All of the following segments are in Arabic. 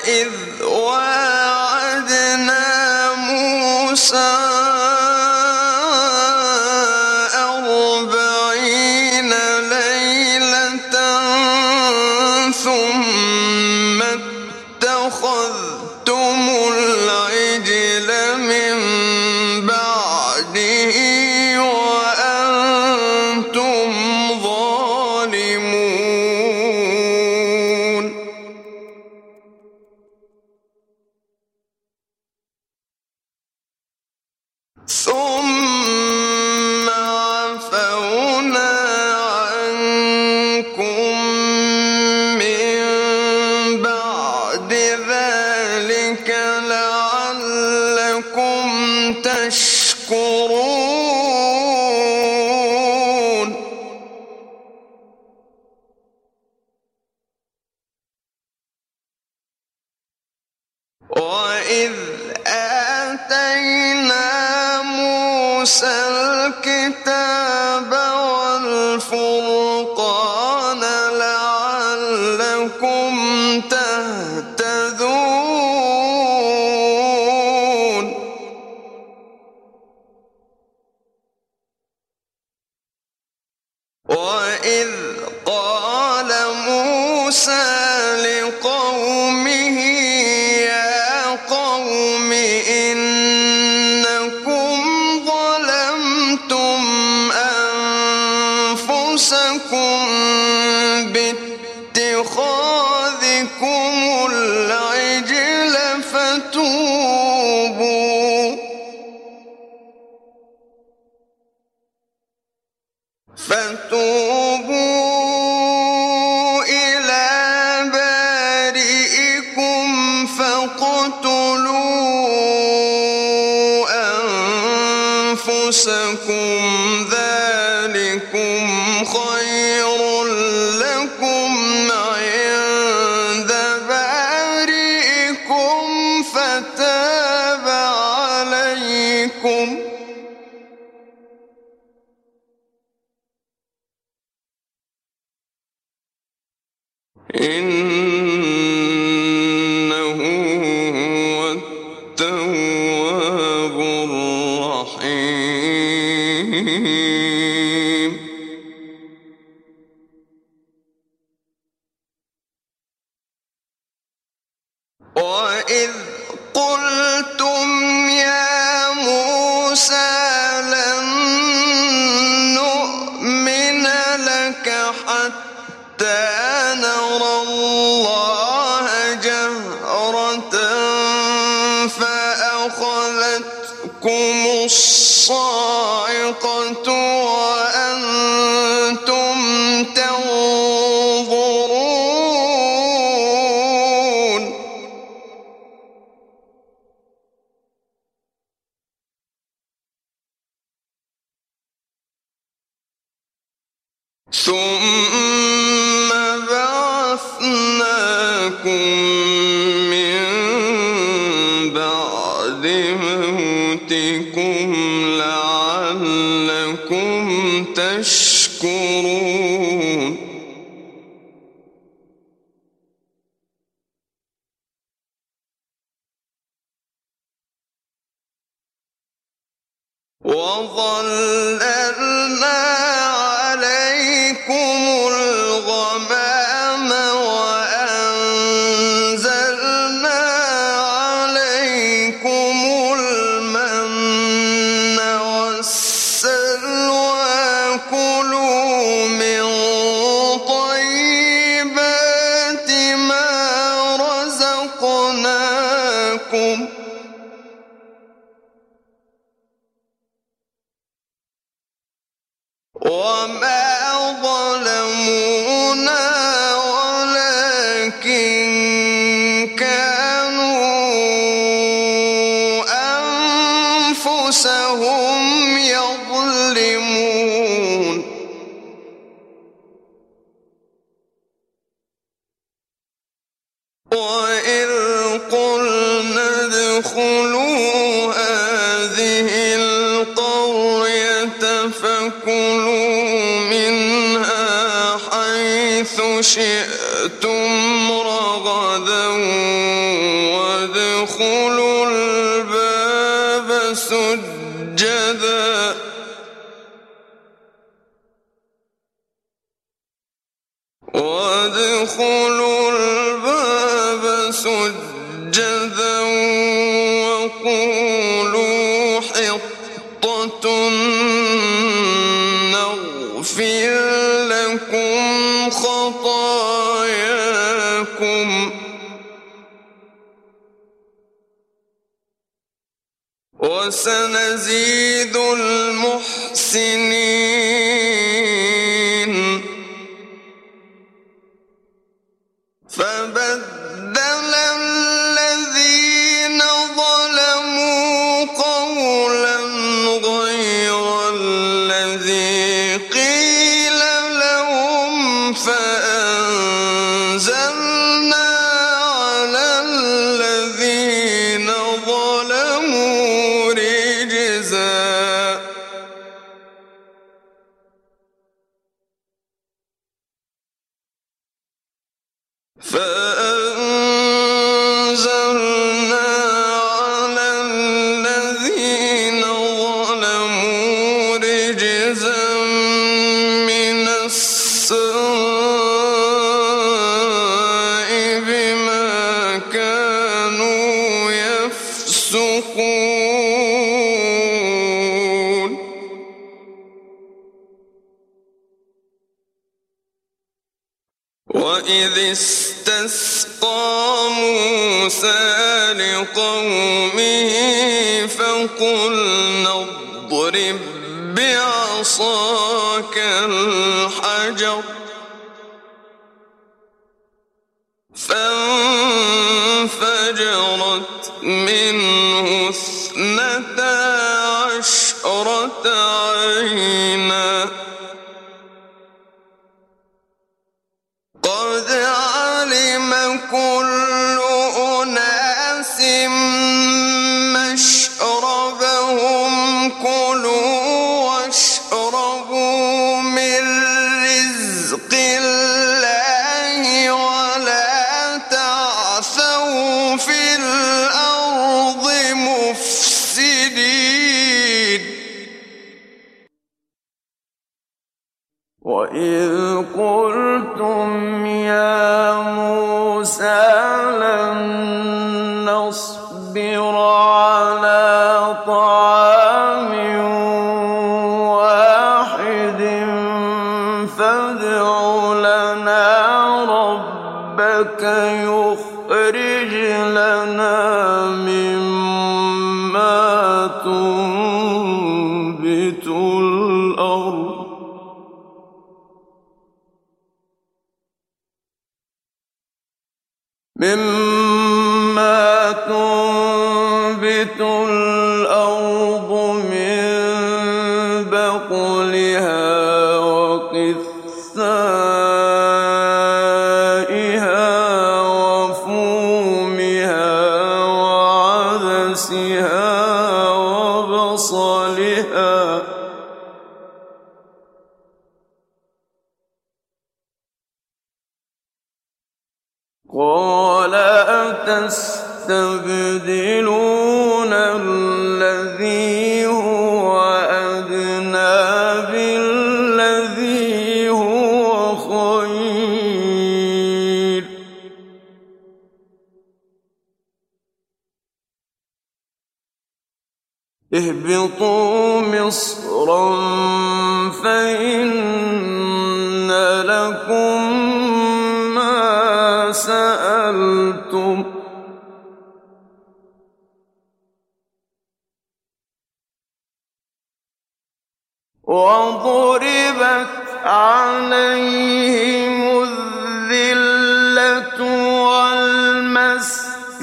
وإذ واعدنا موسى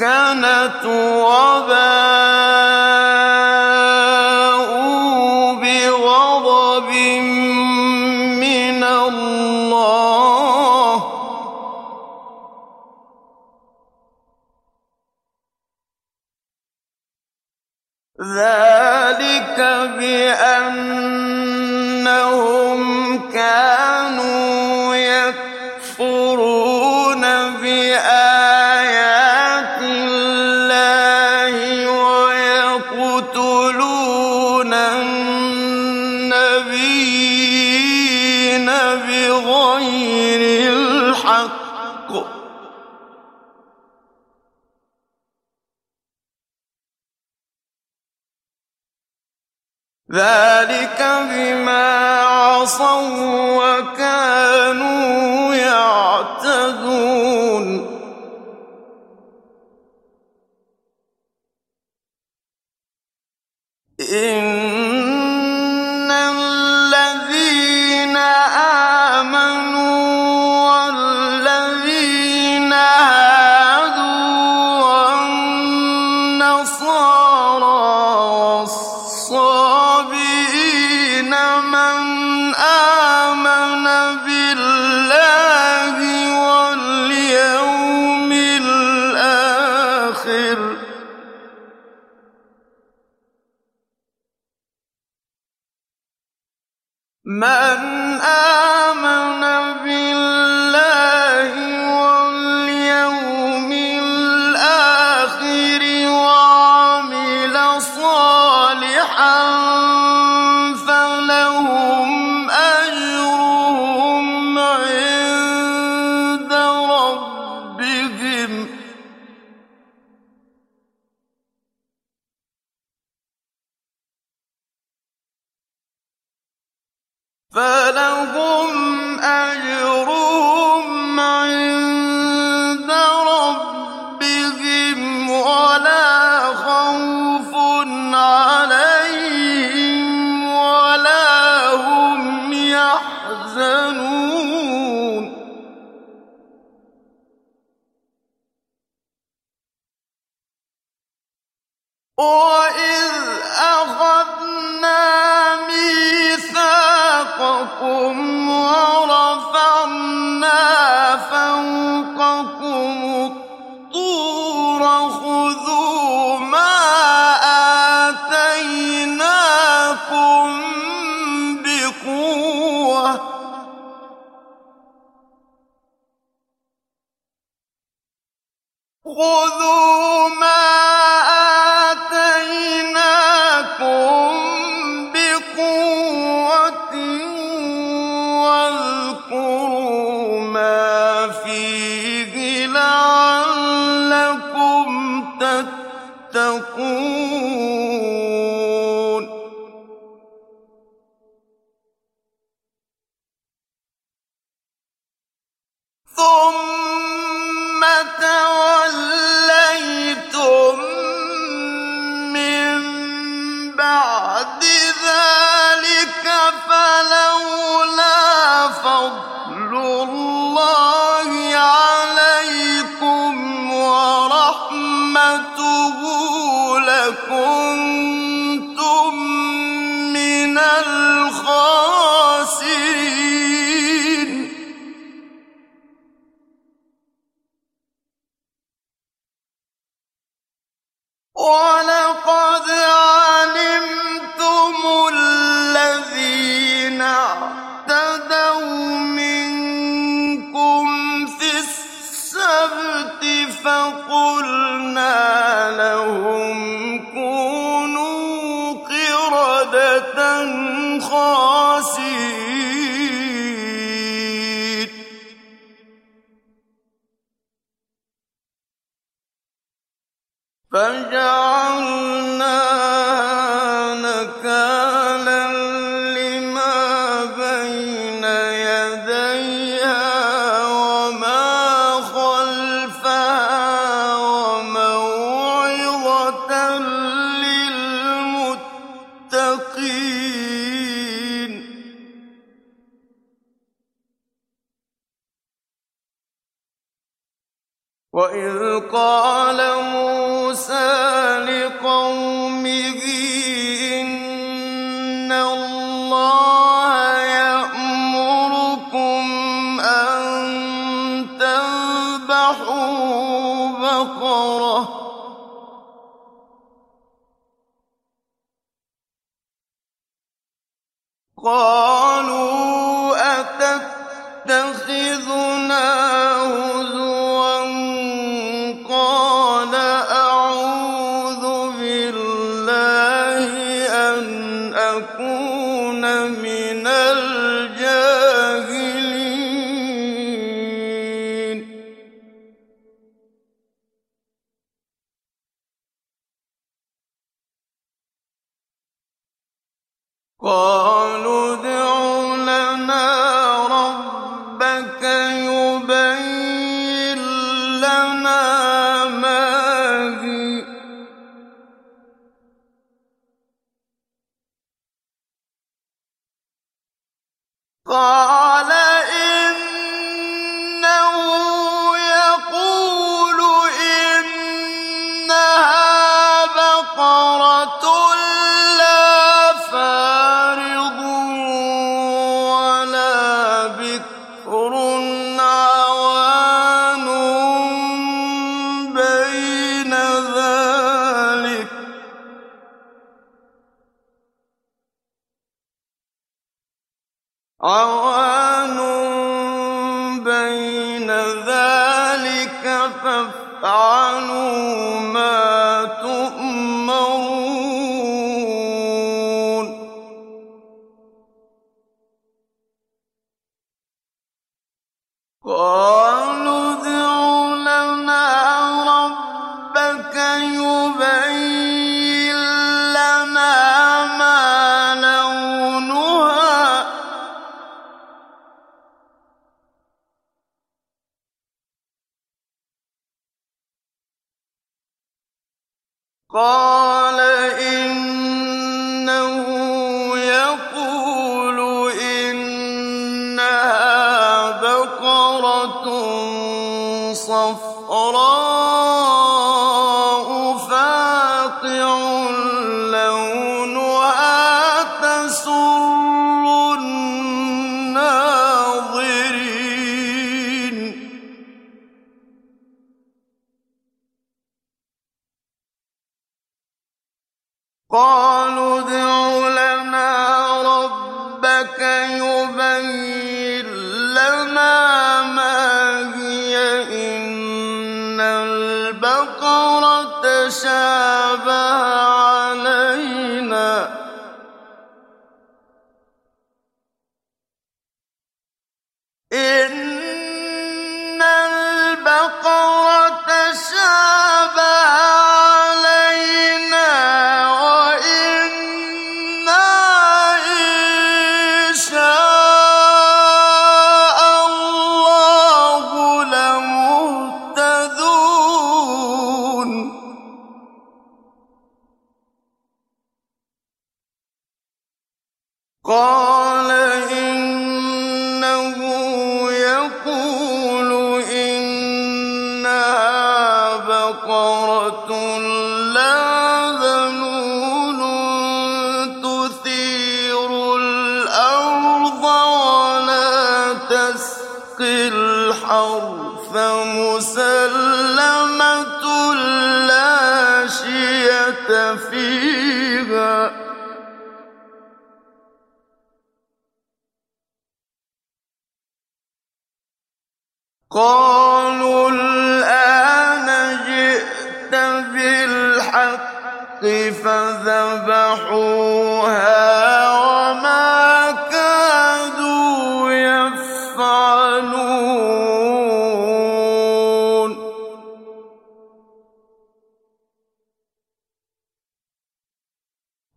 والمسكنة وباءوا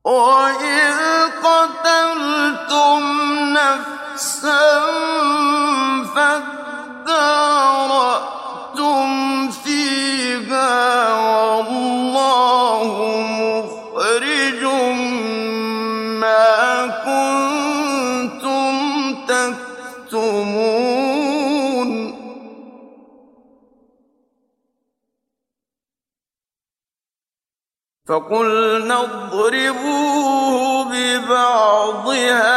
وإذ قتلتم نفسا فادارأتم فيها والله مخرج ما كنتم تكتمون فقل فاضربوه ببعضها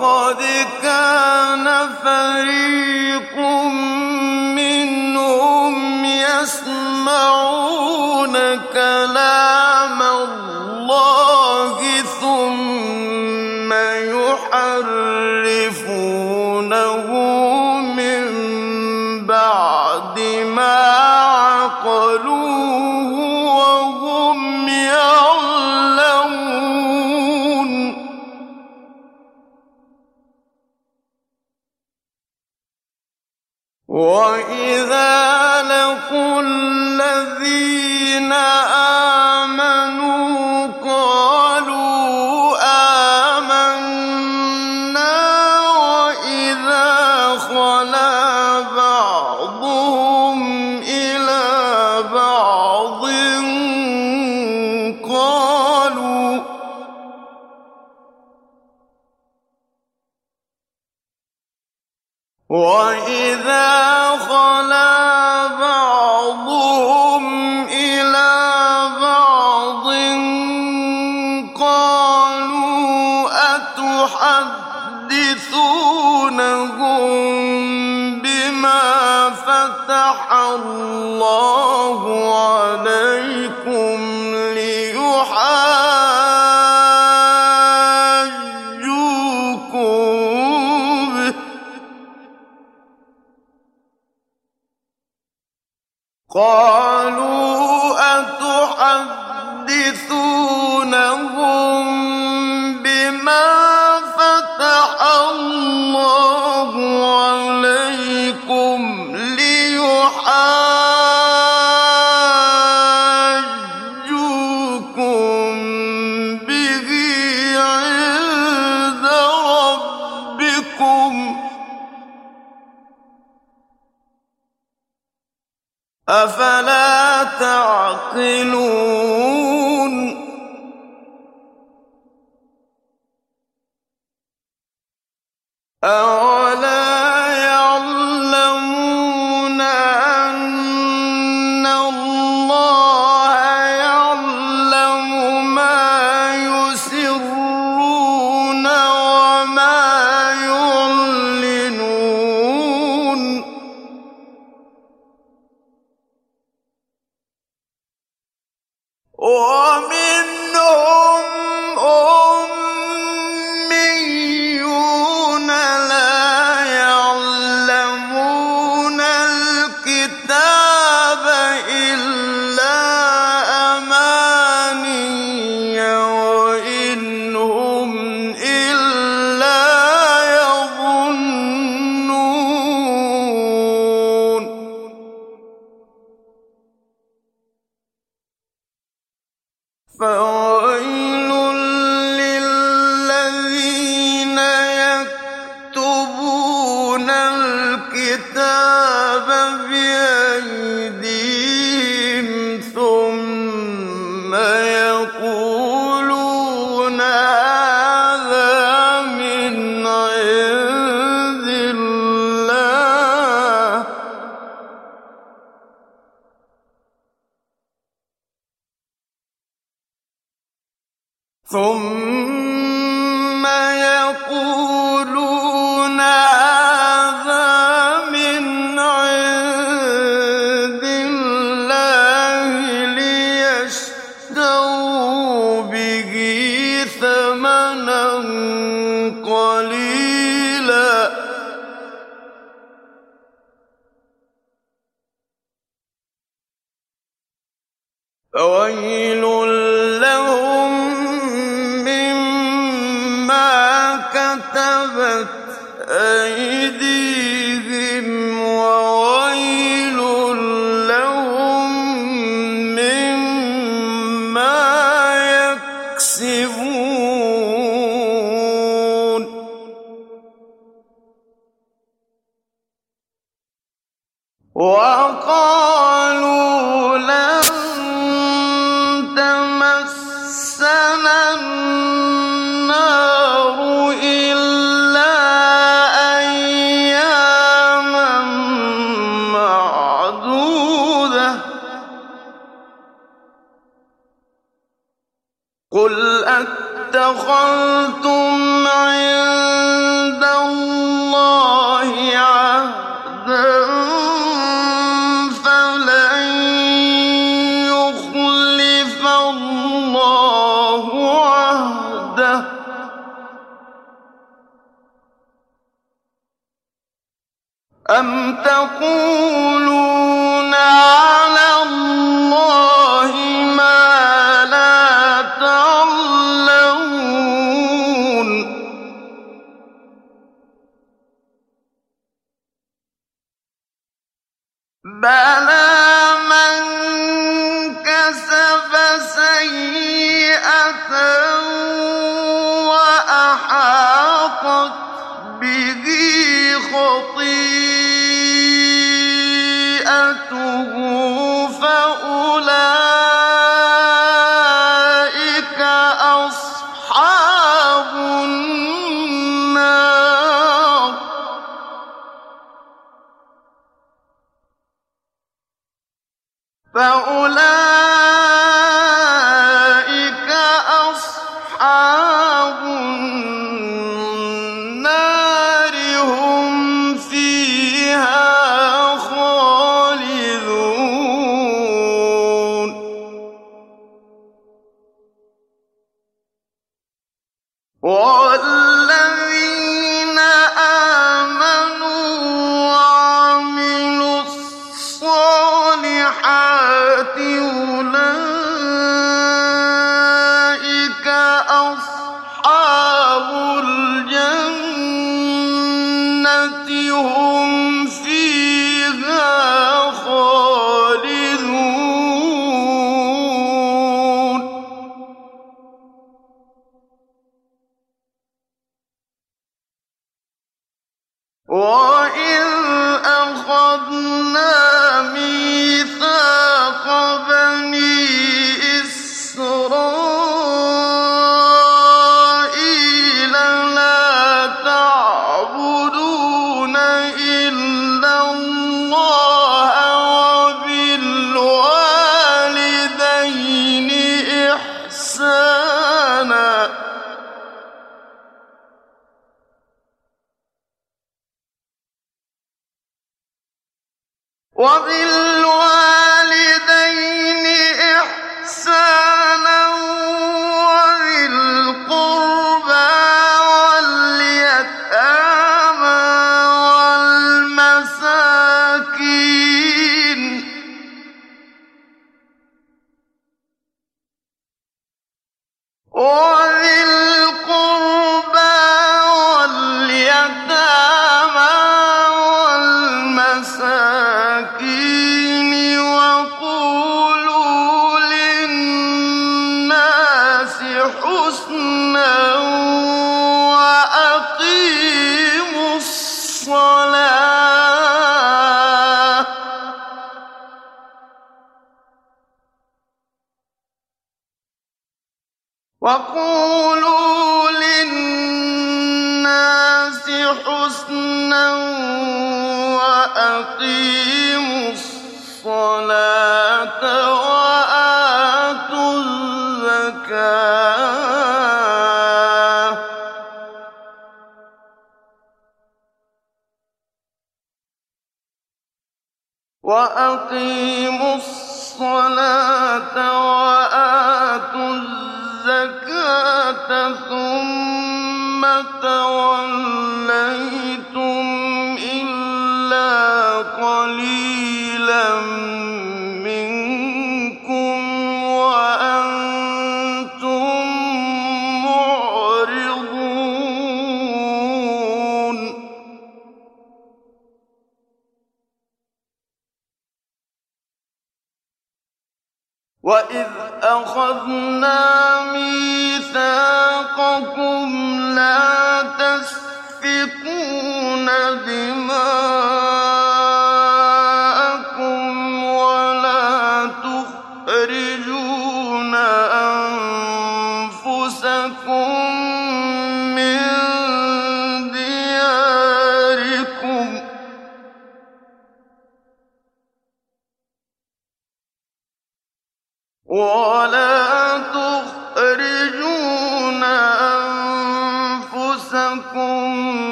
وقد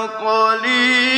فقليلا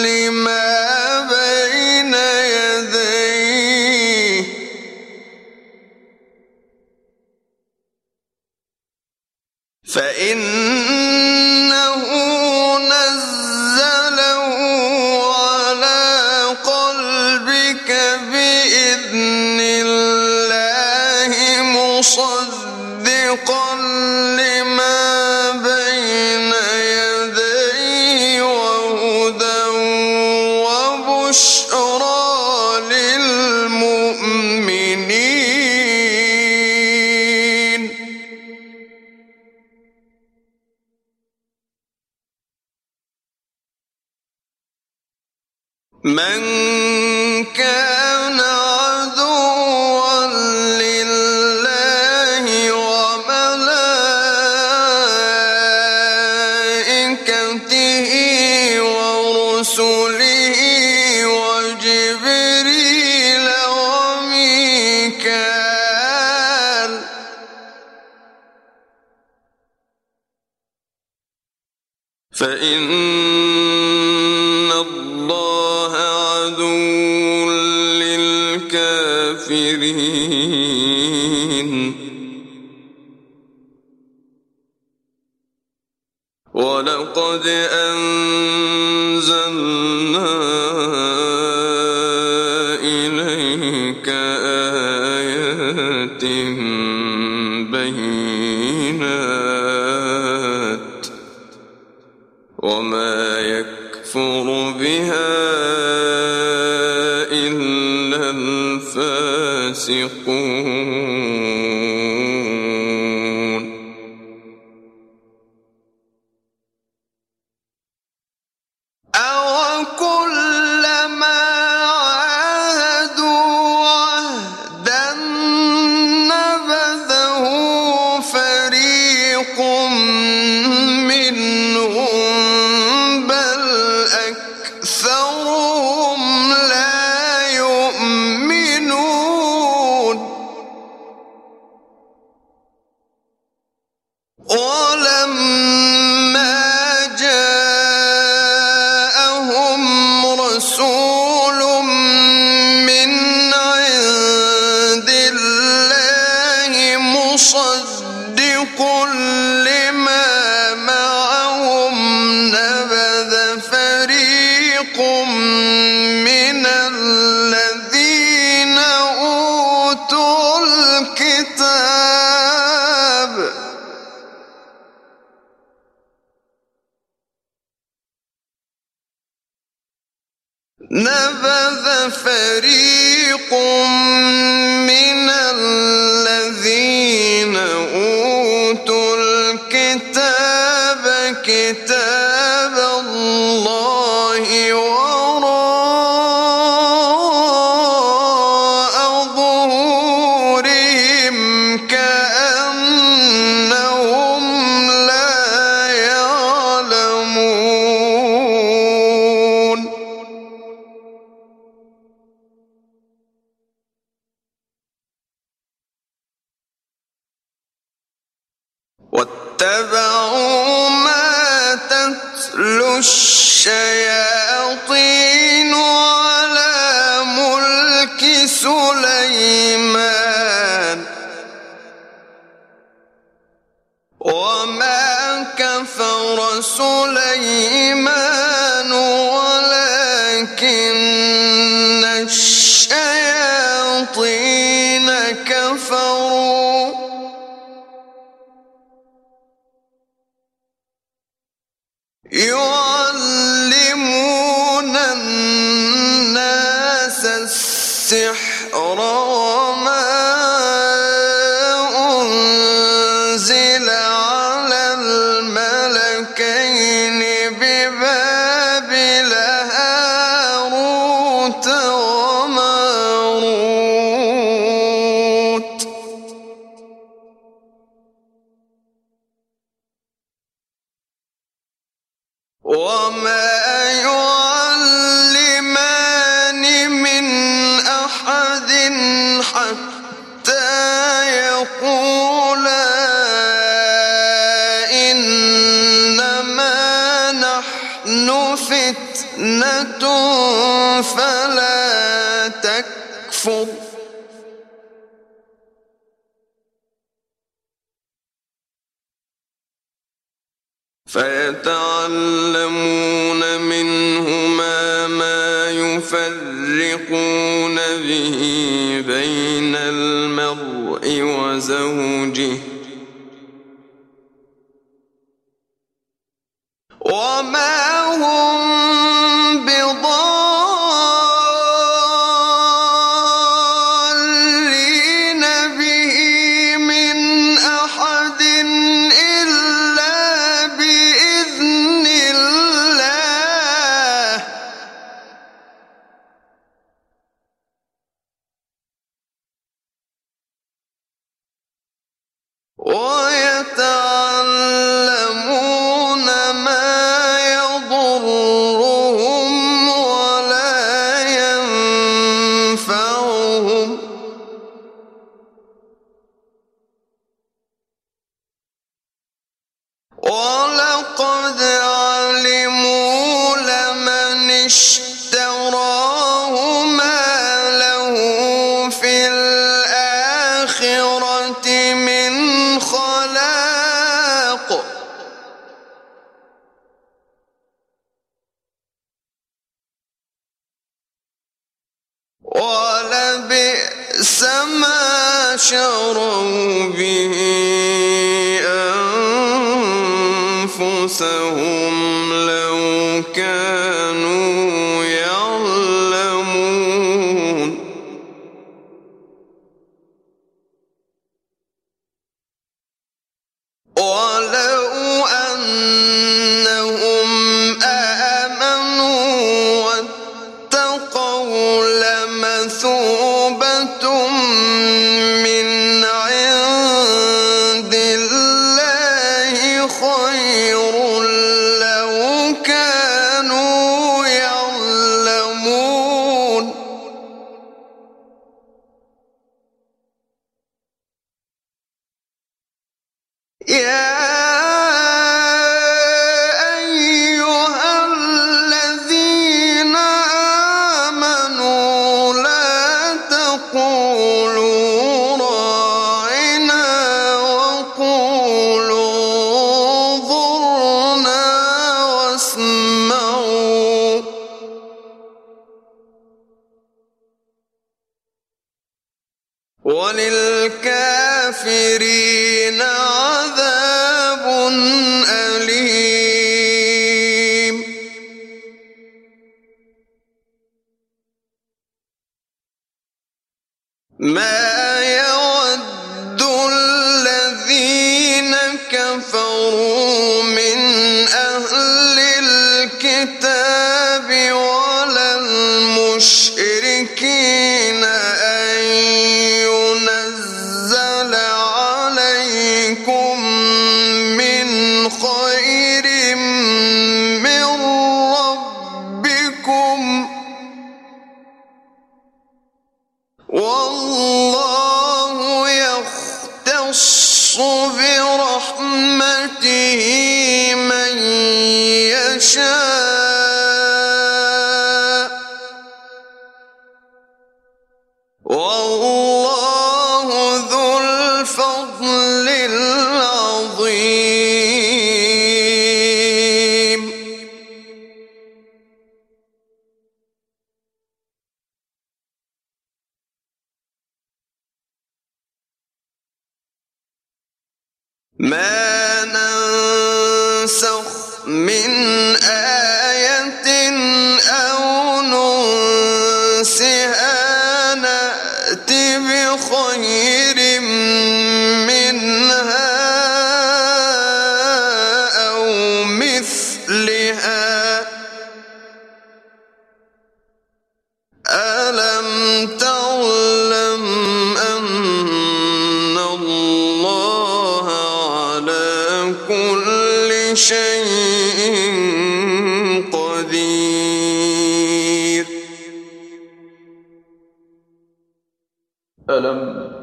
مصدقا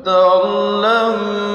تعلم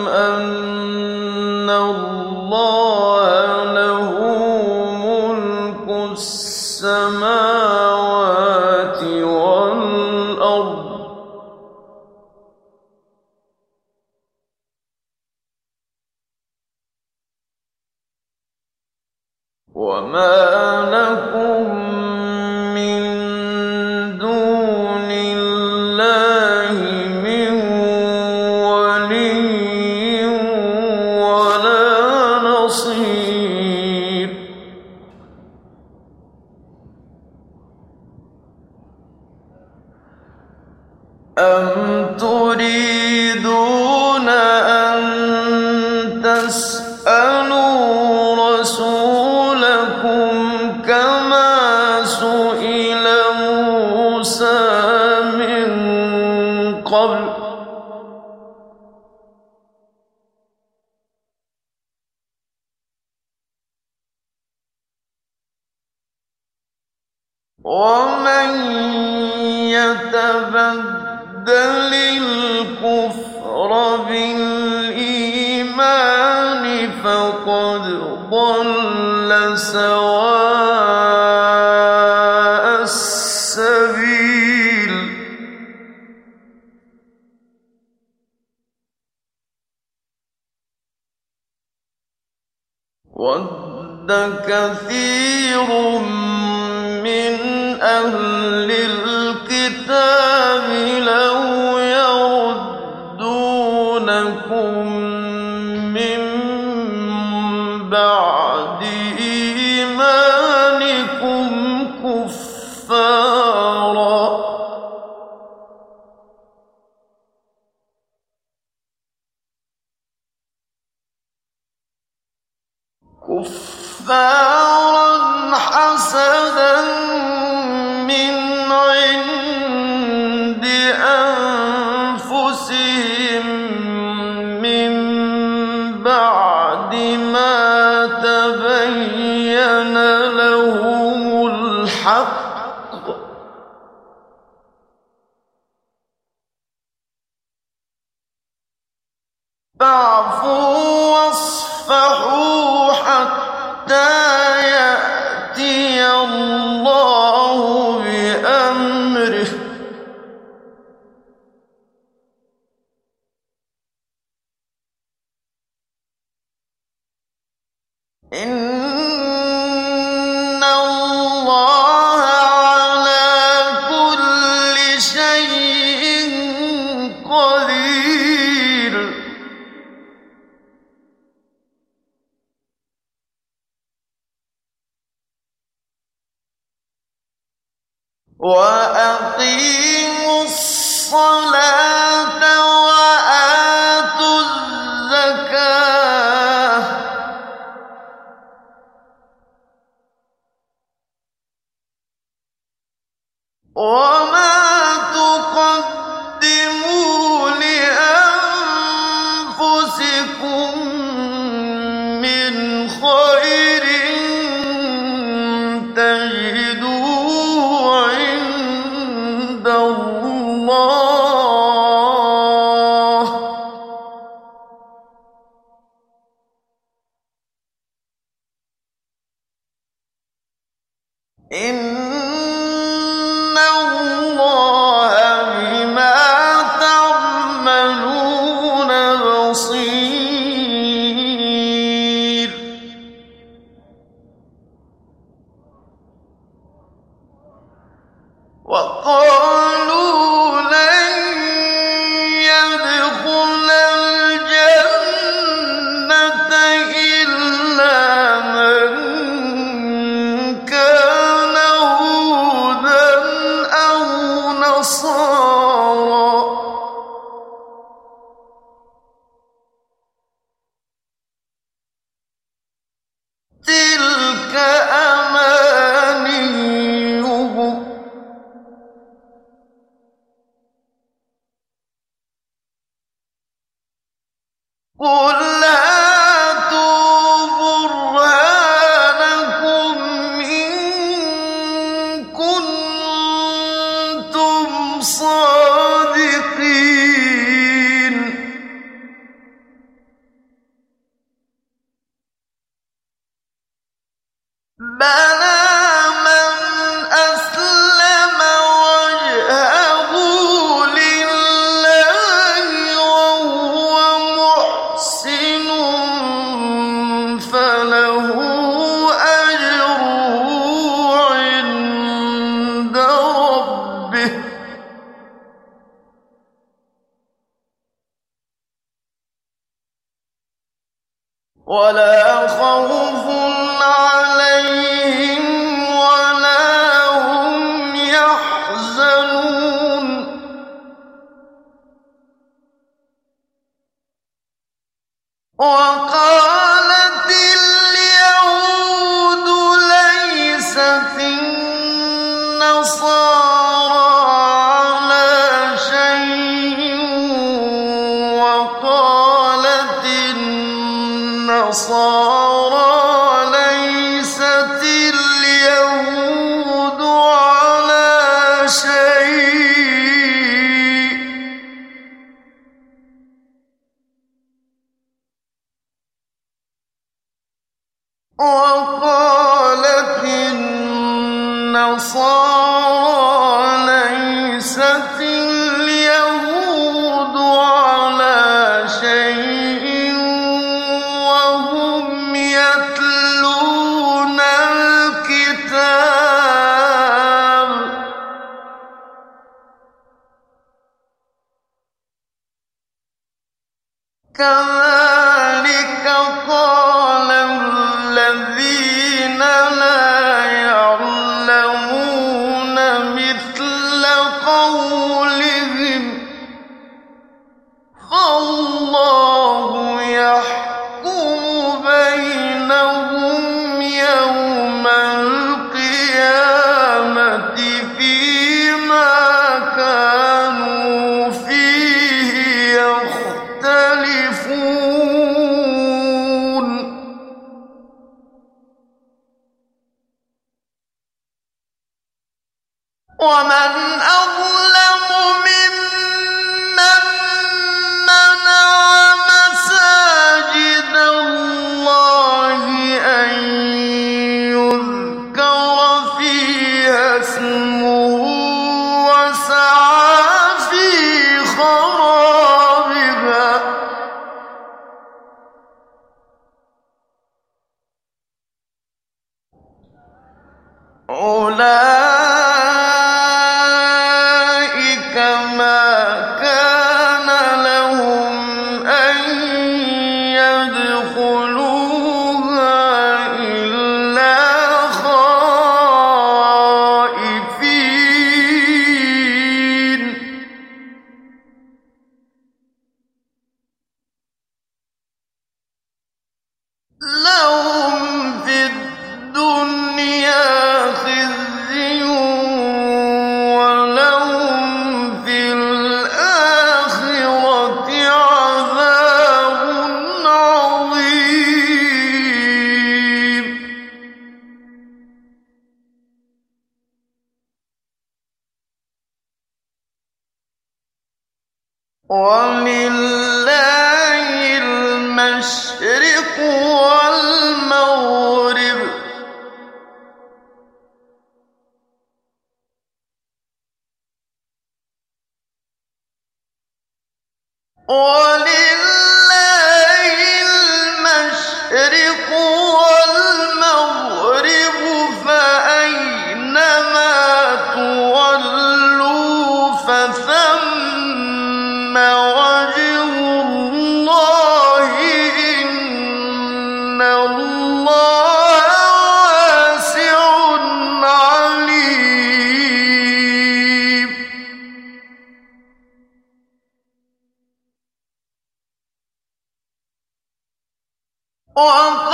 وَقَالُوا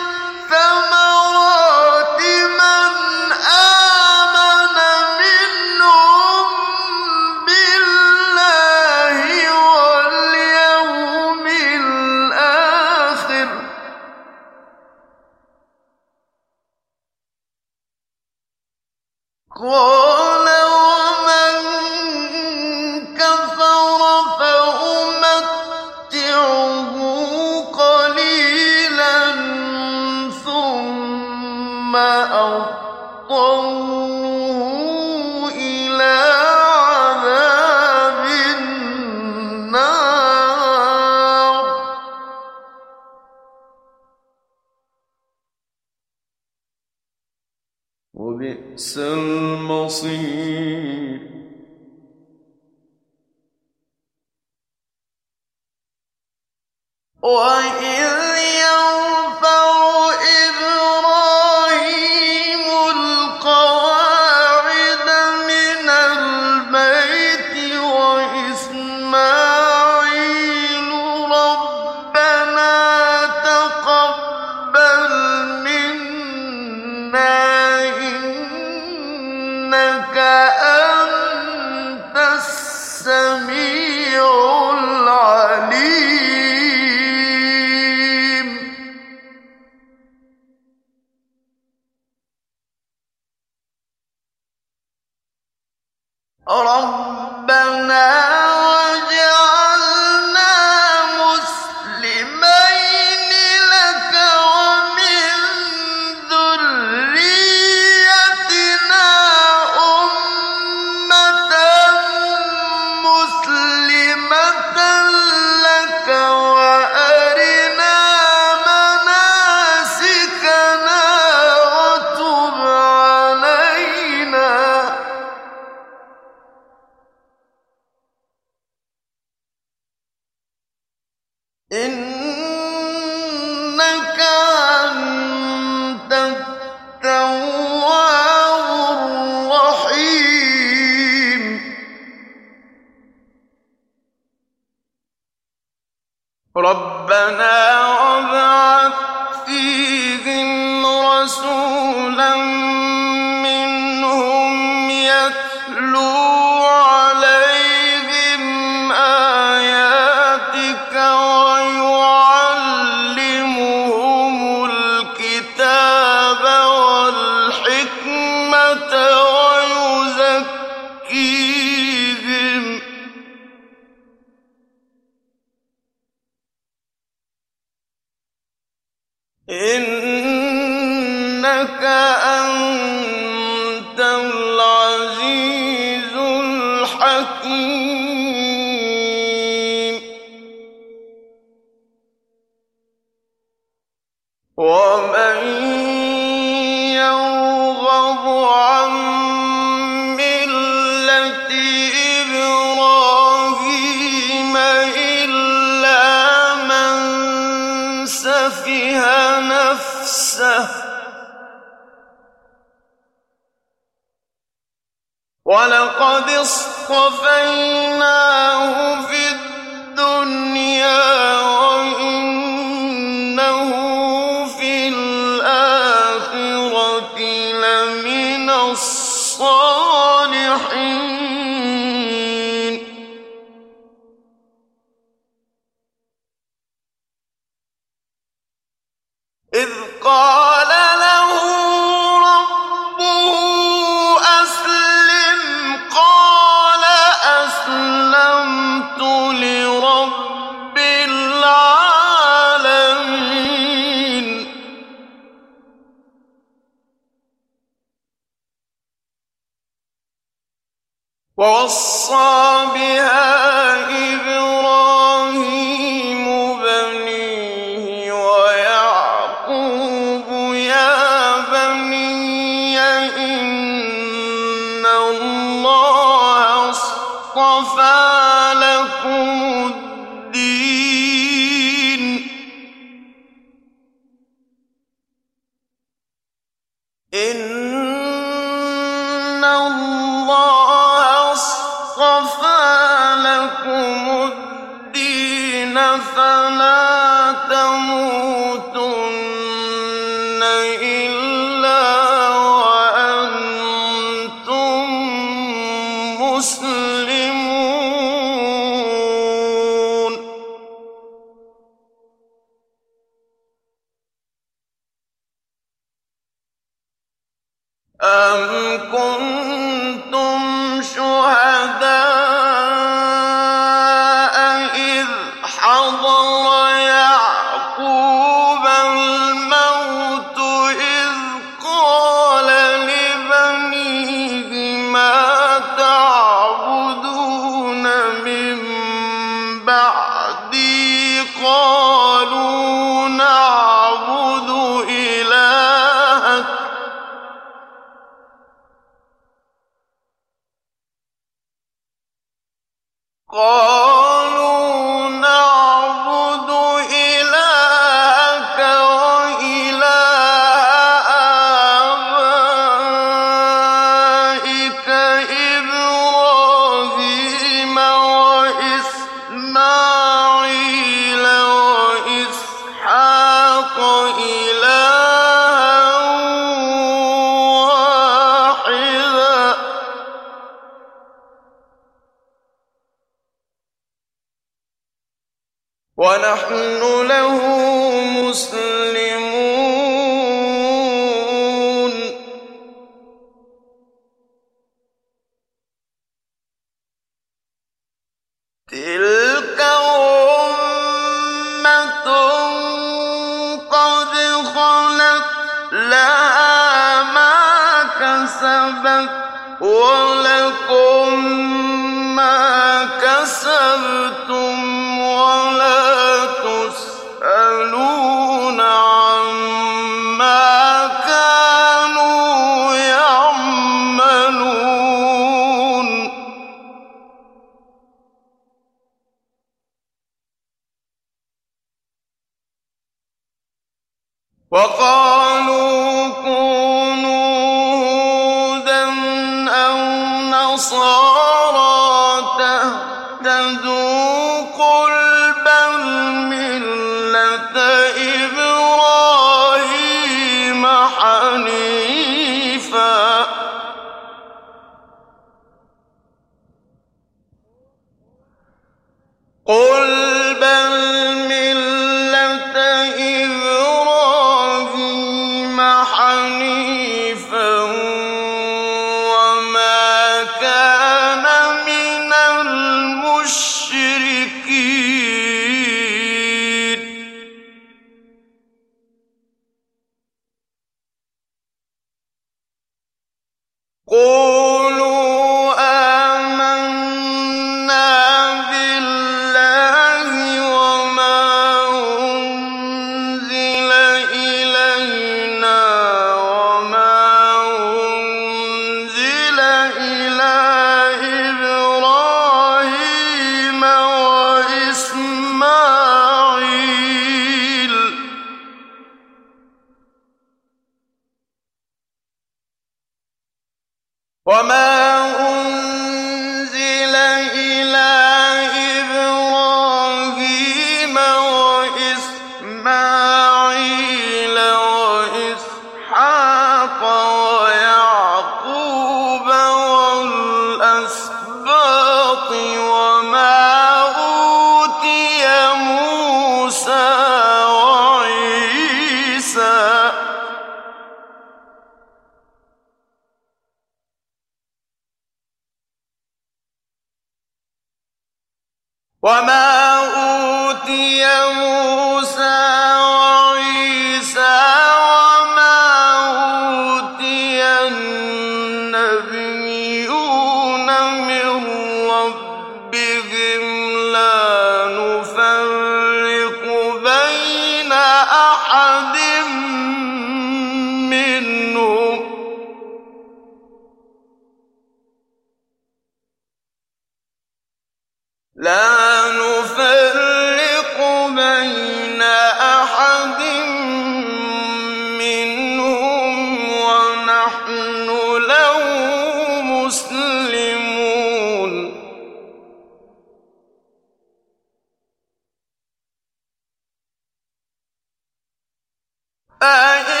فإن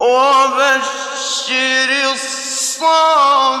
وَبَشِّرِ الصَّابِرِينَ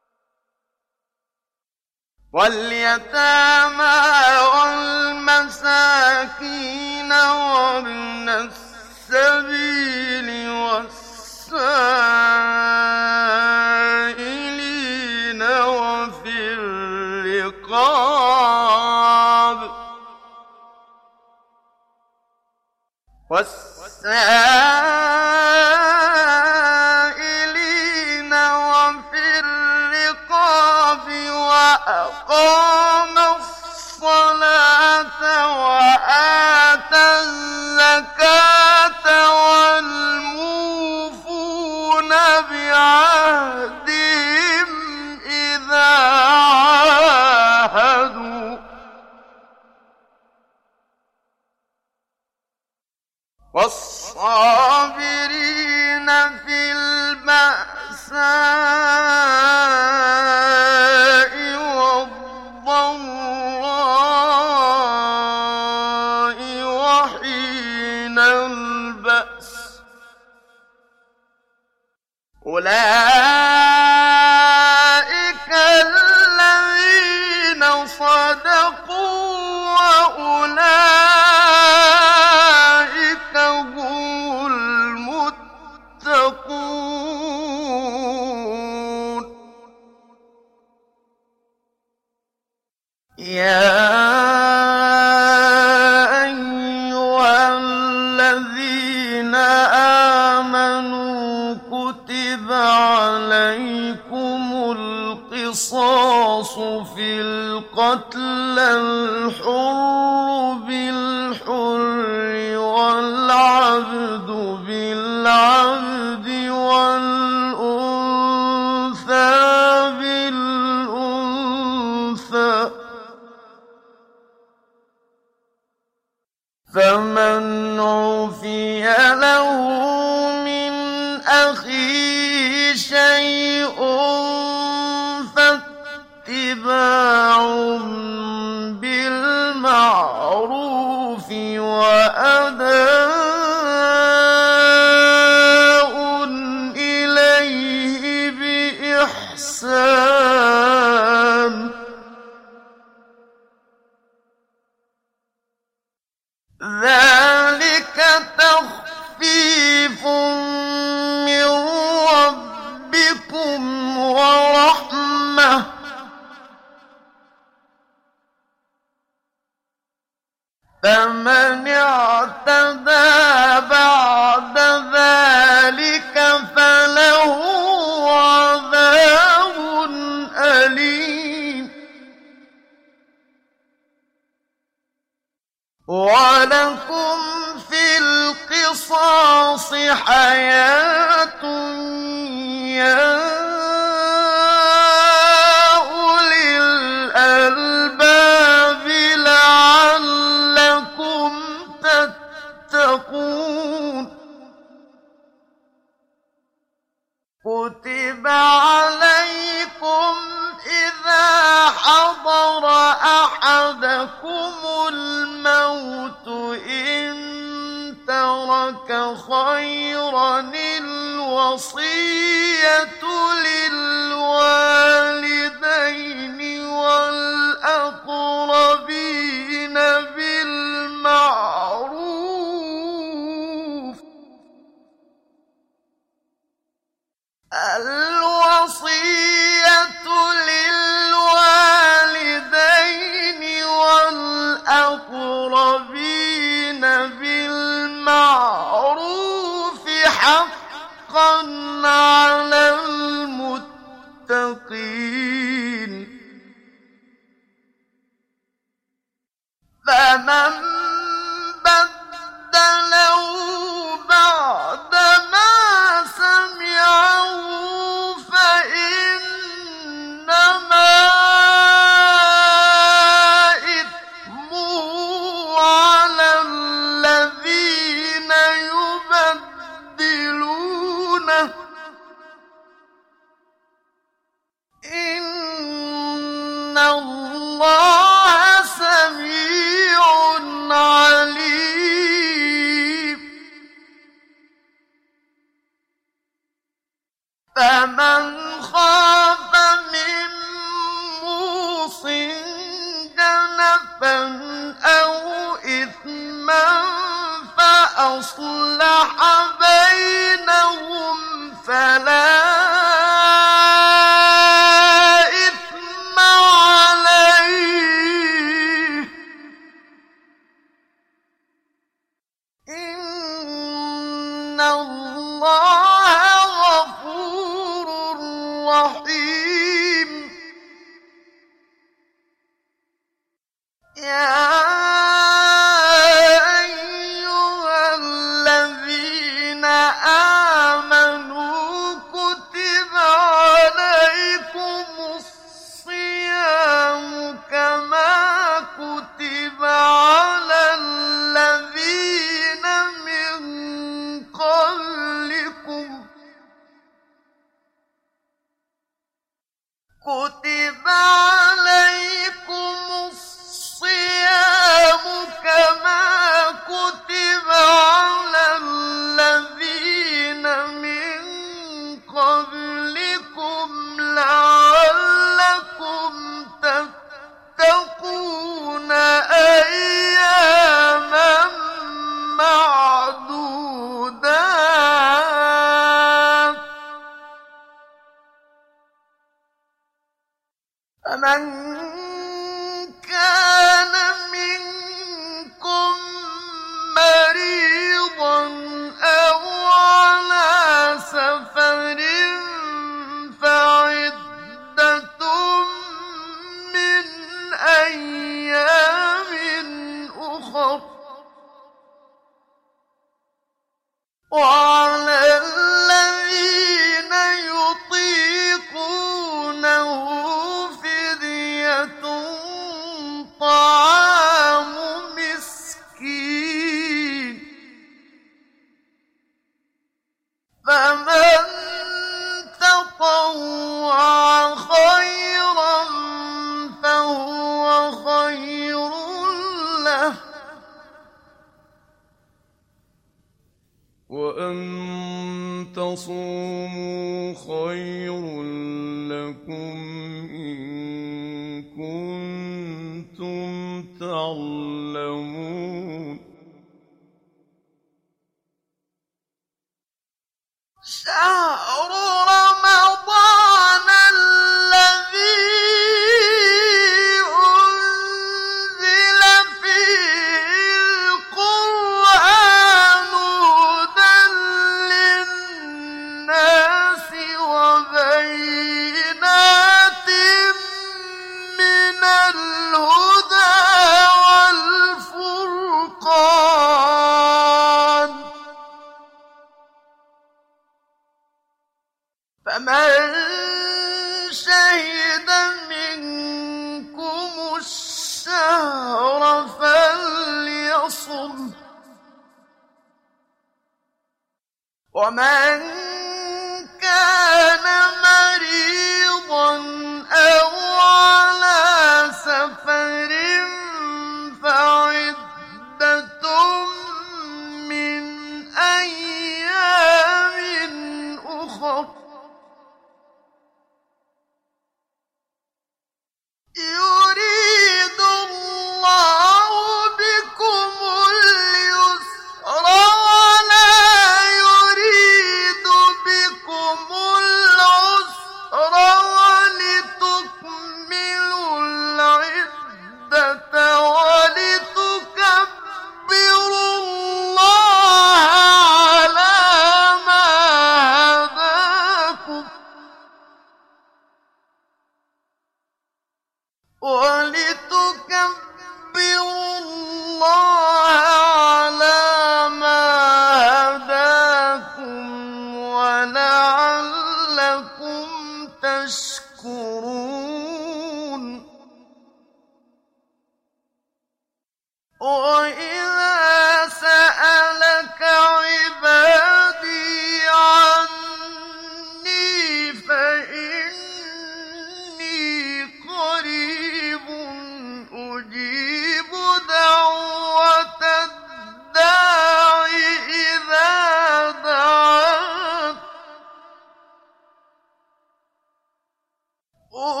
oh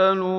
يسألونك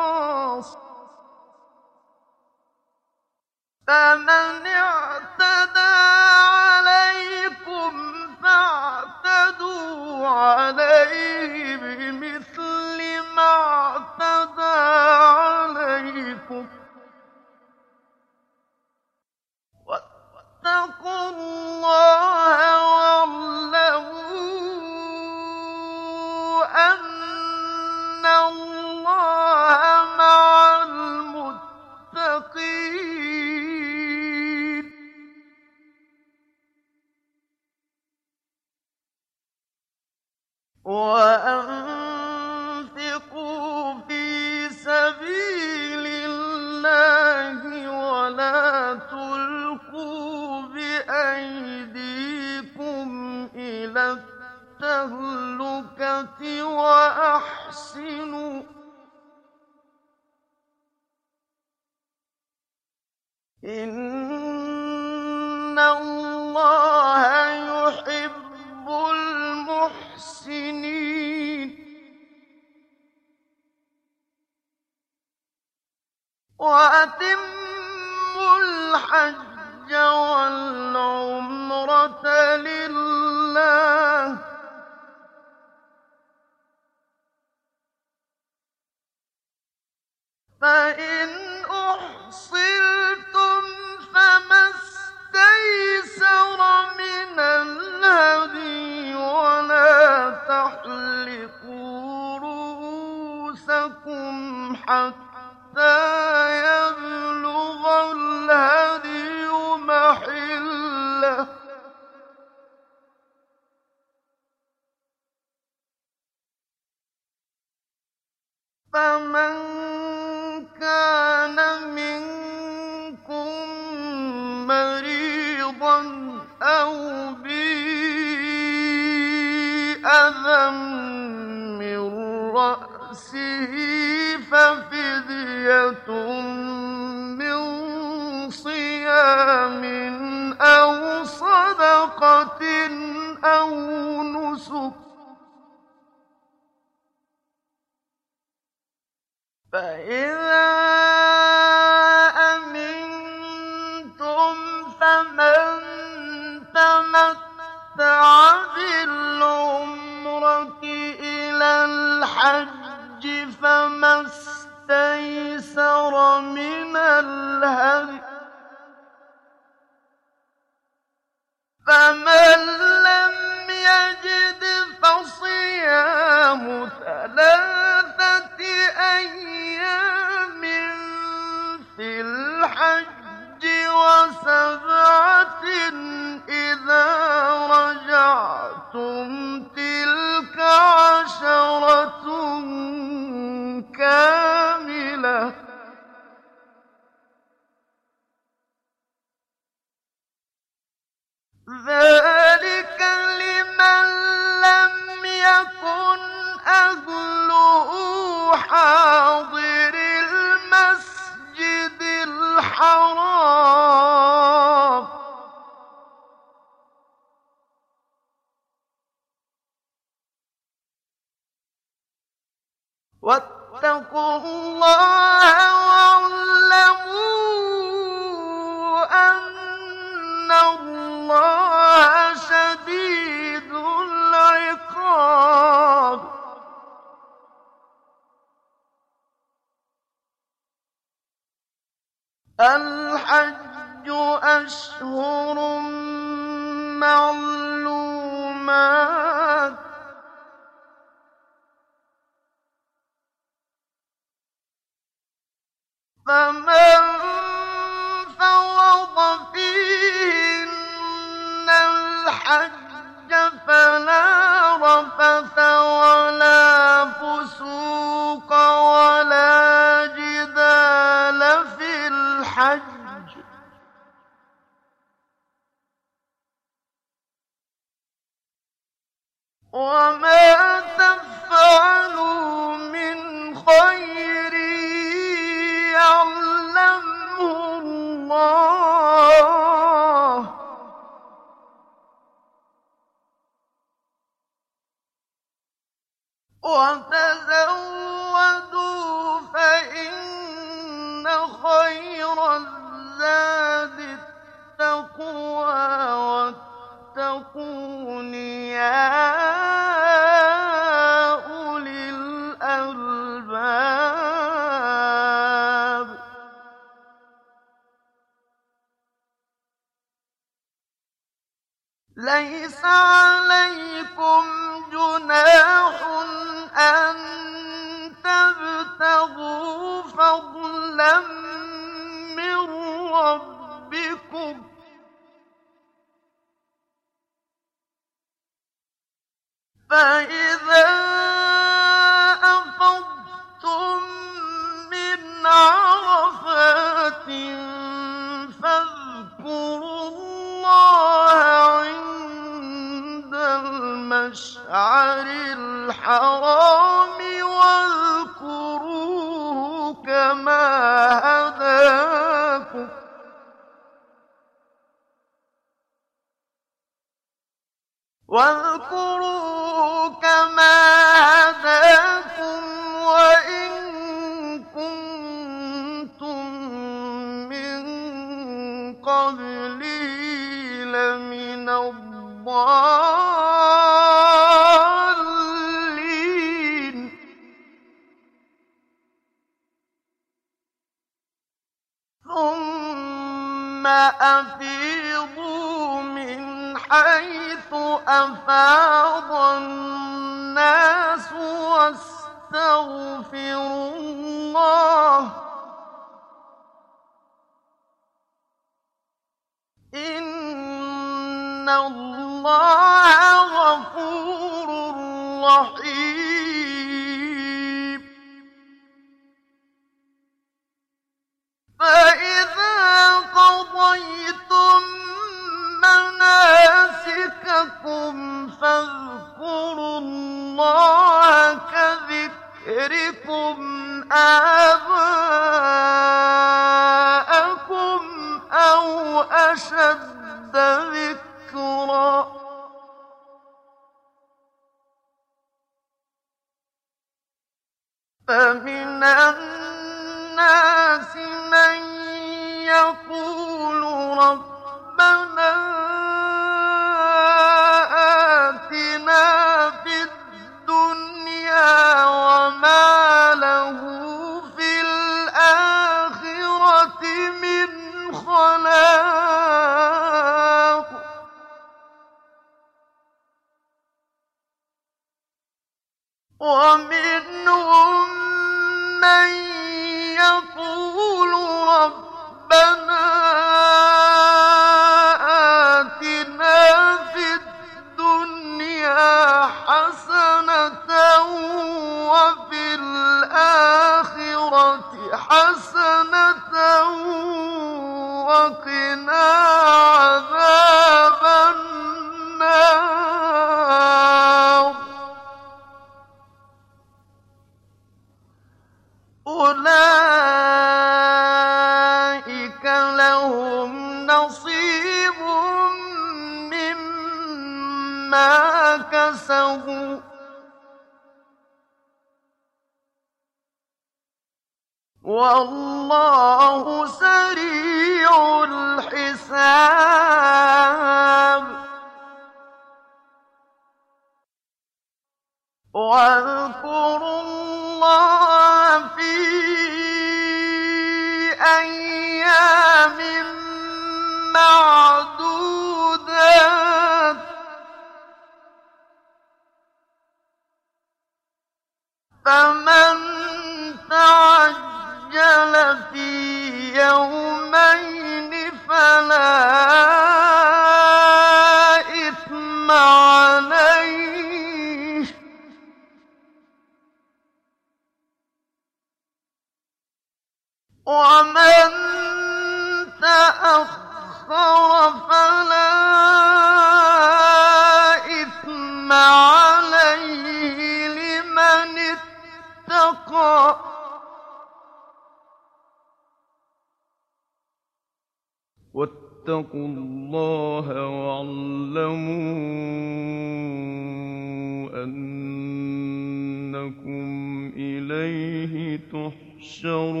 أنكم إليه تحشرون.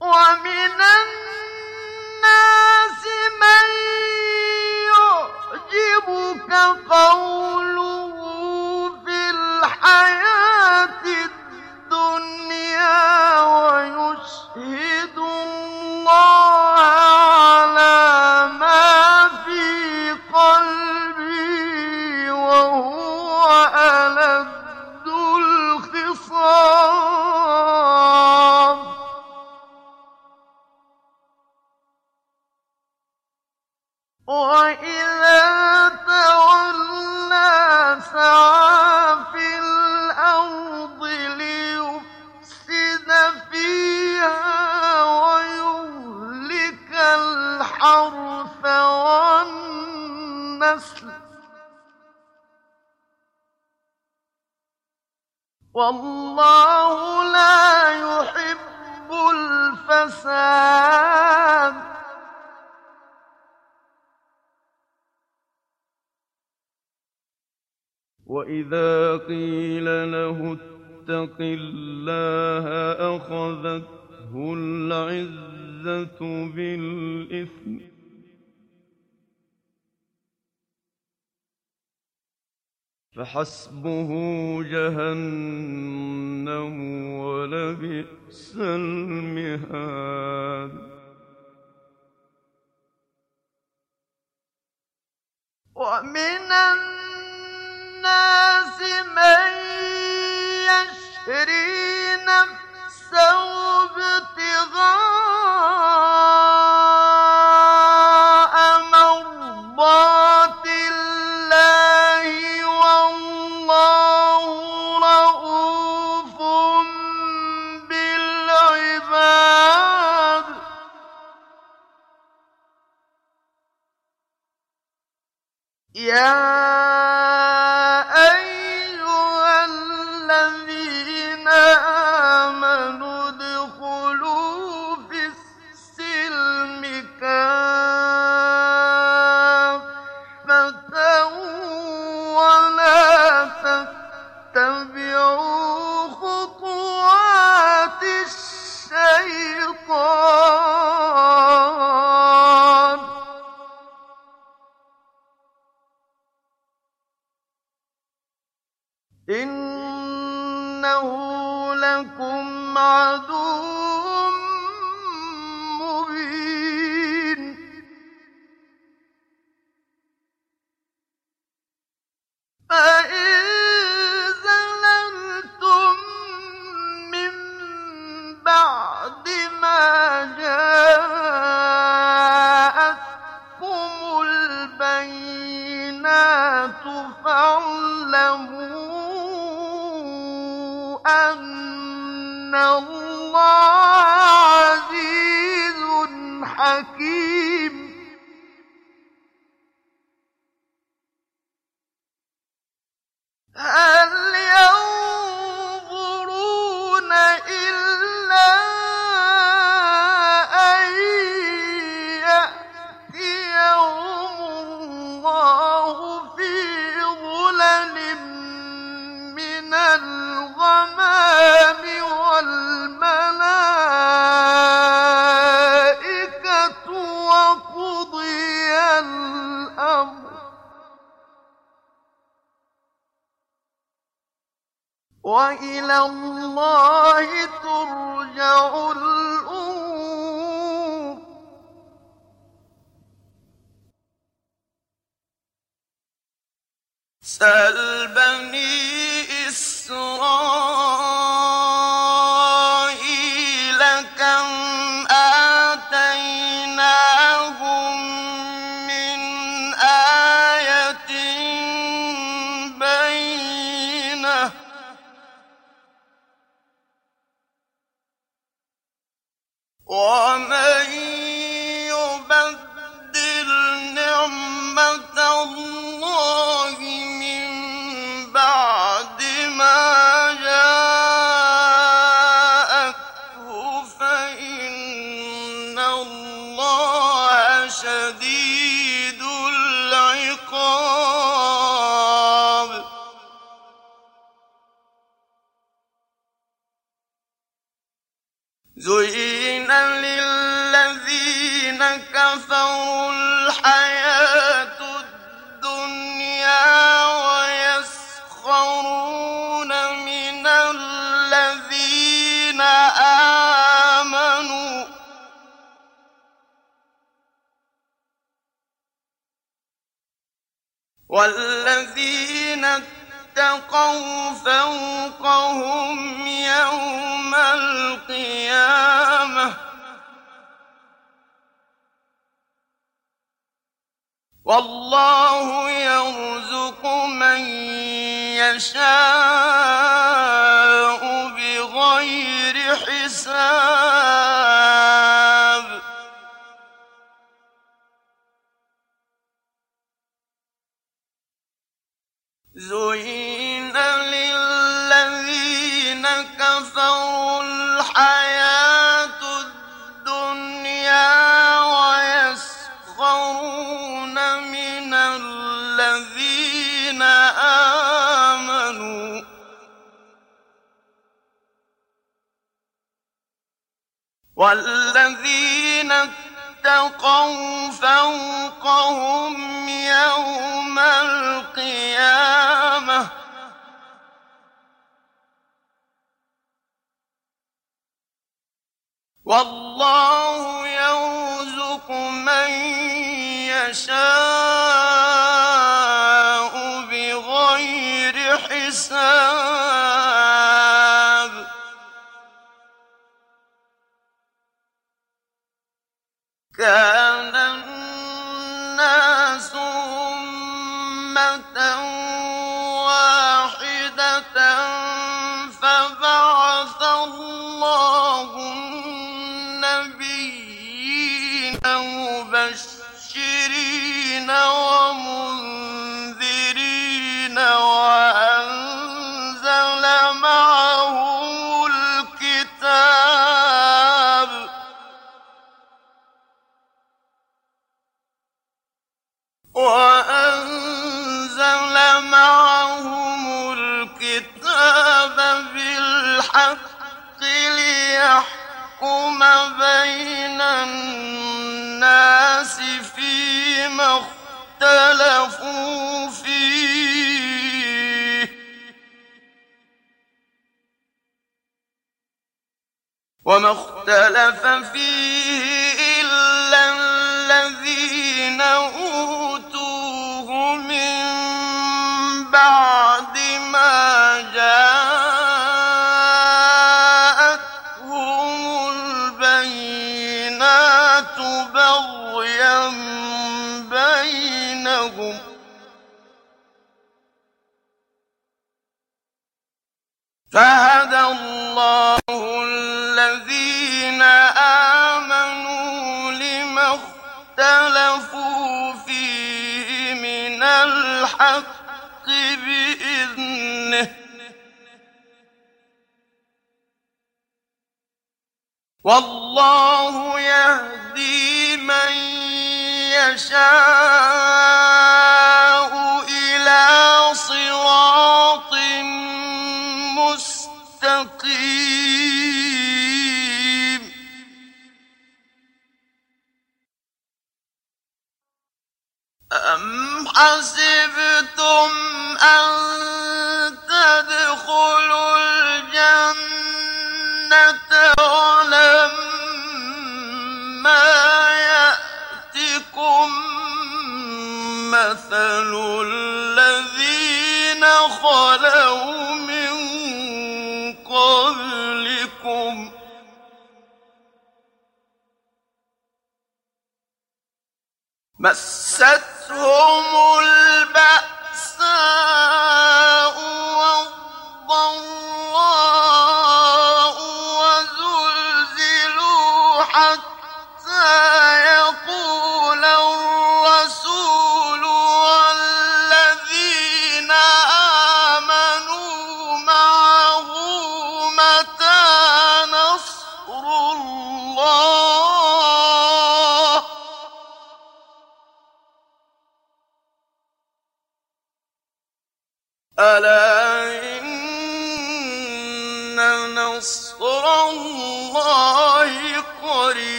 ومن الناس من يعجبك قوله والله لا يحب الفساد. وإذا قيل له اتق الله أخذته العزة بالإثم. فحسبه جهنم ولبئس المهاد. ومن الناس من يشري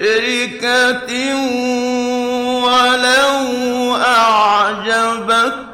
مشركة ولو أعجبتكم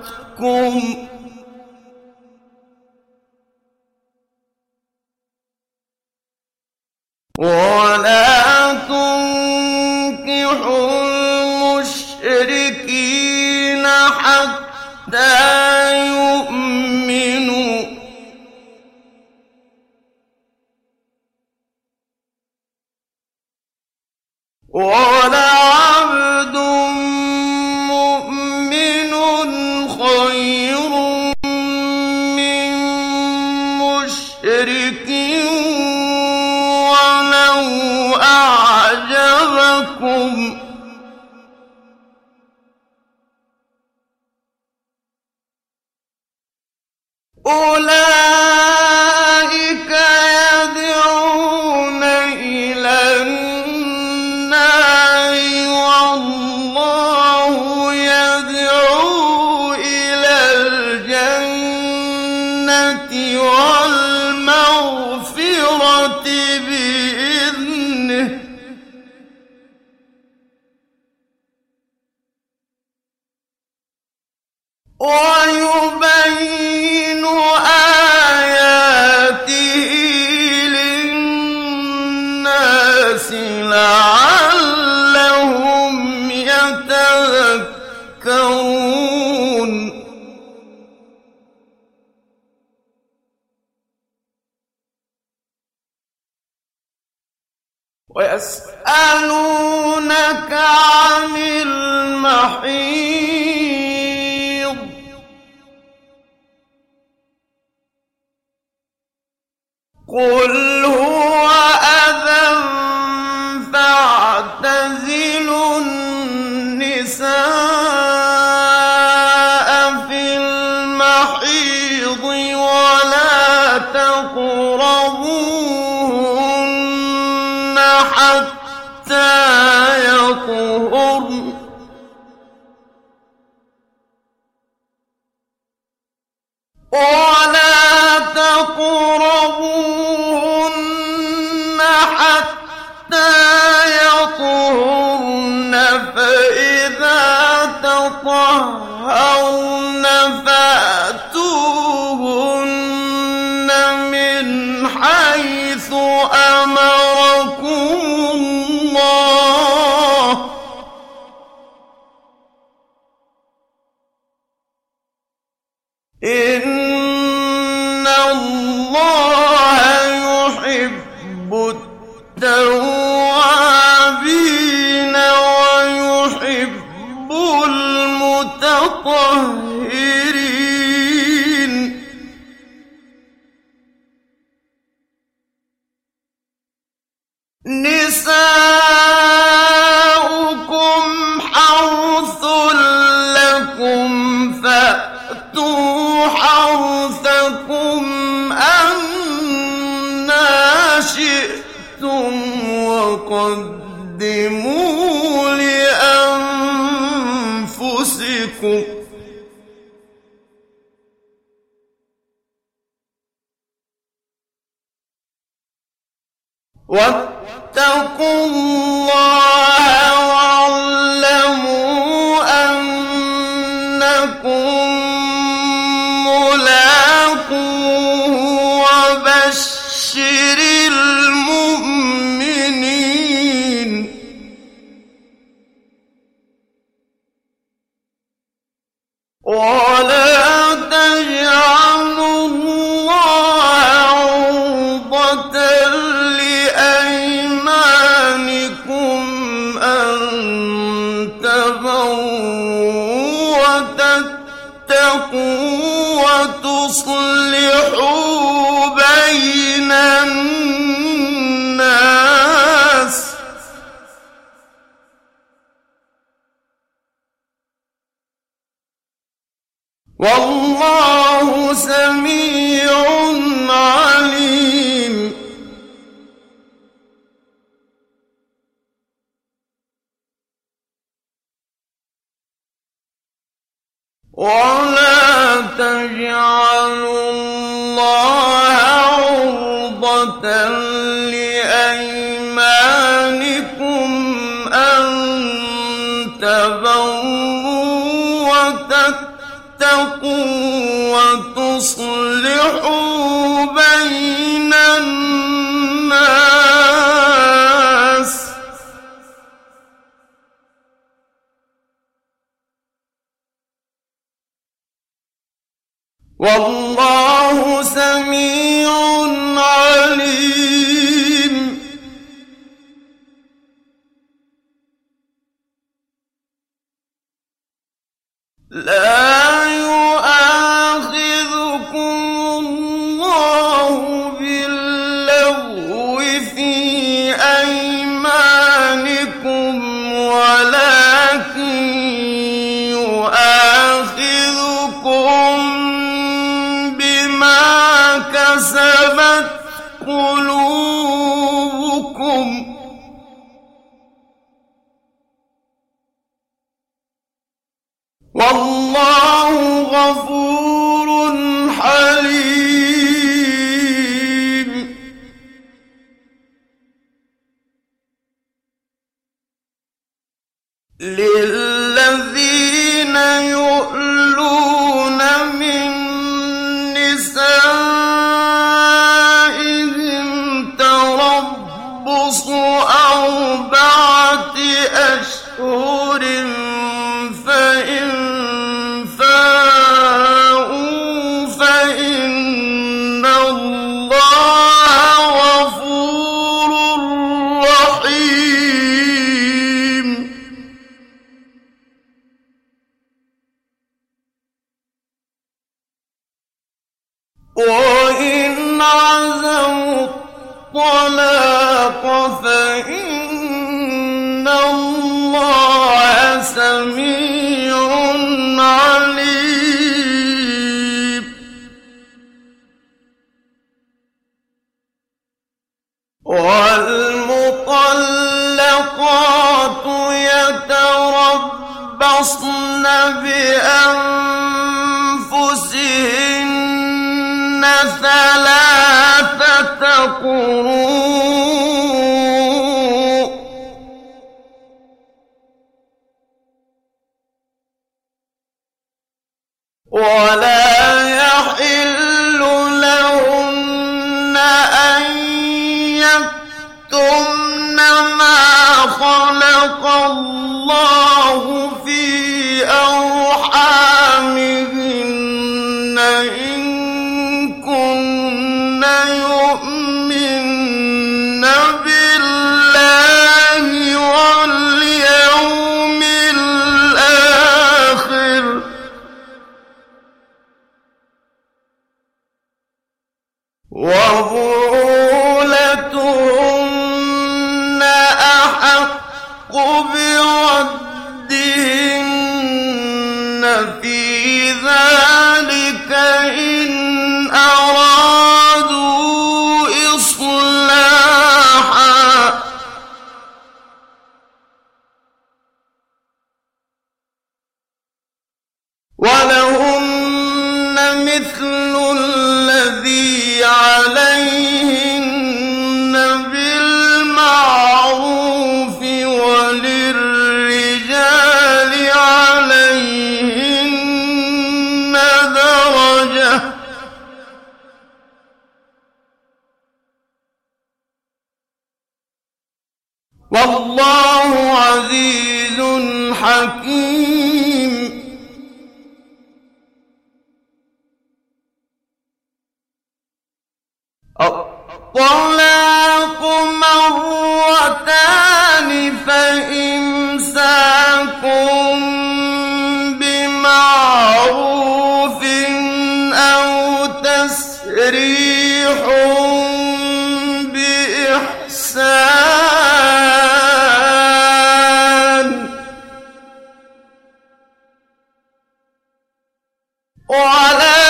ولا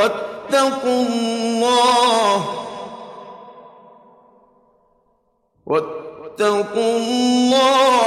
واتقوا الله. واتقوا الله.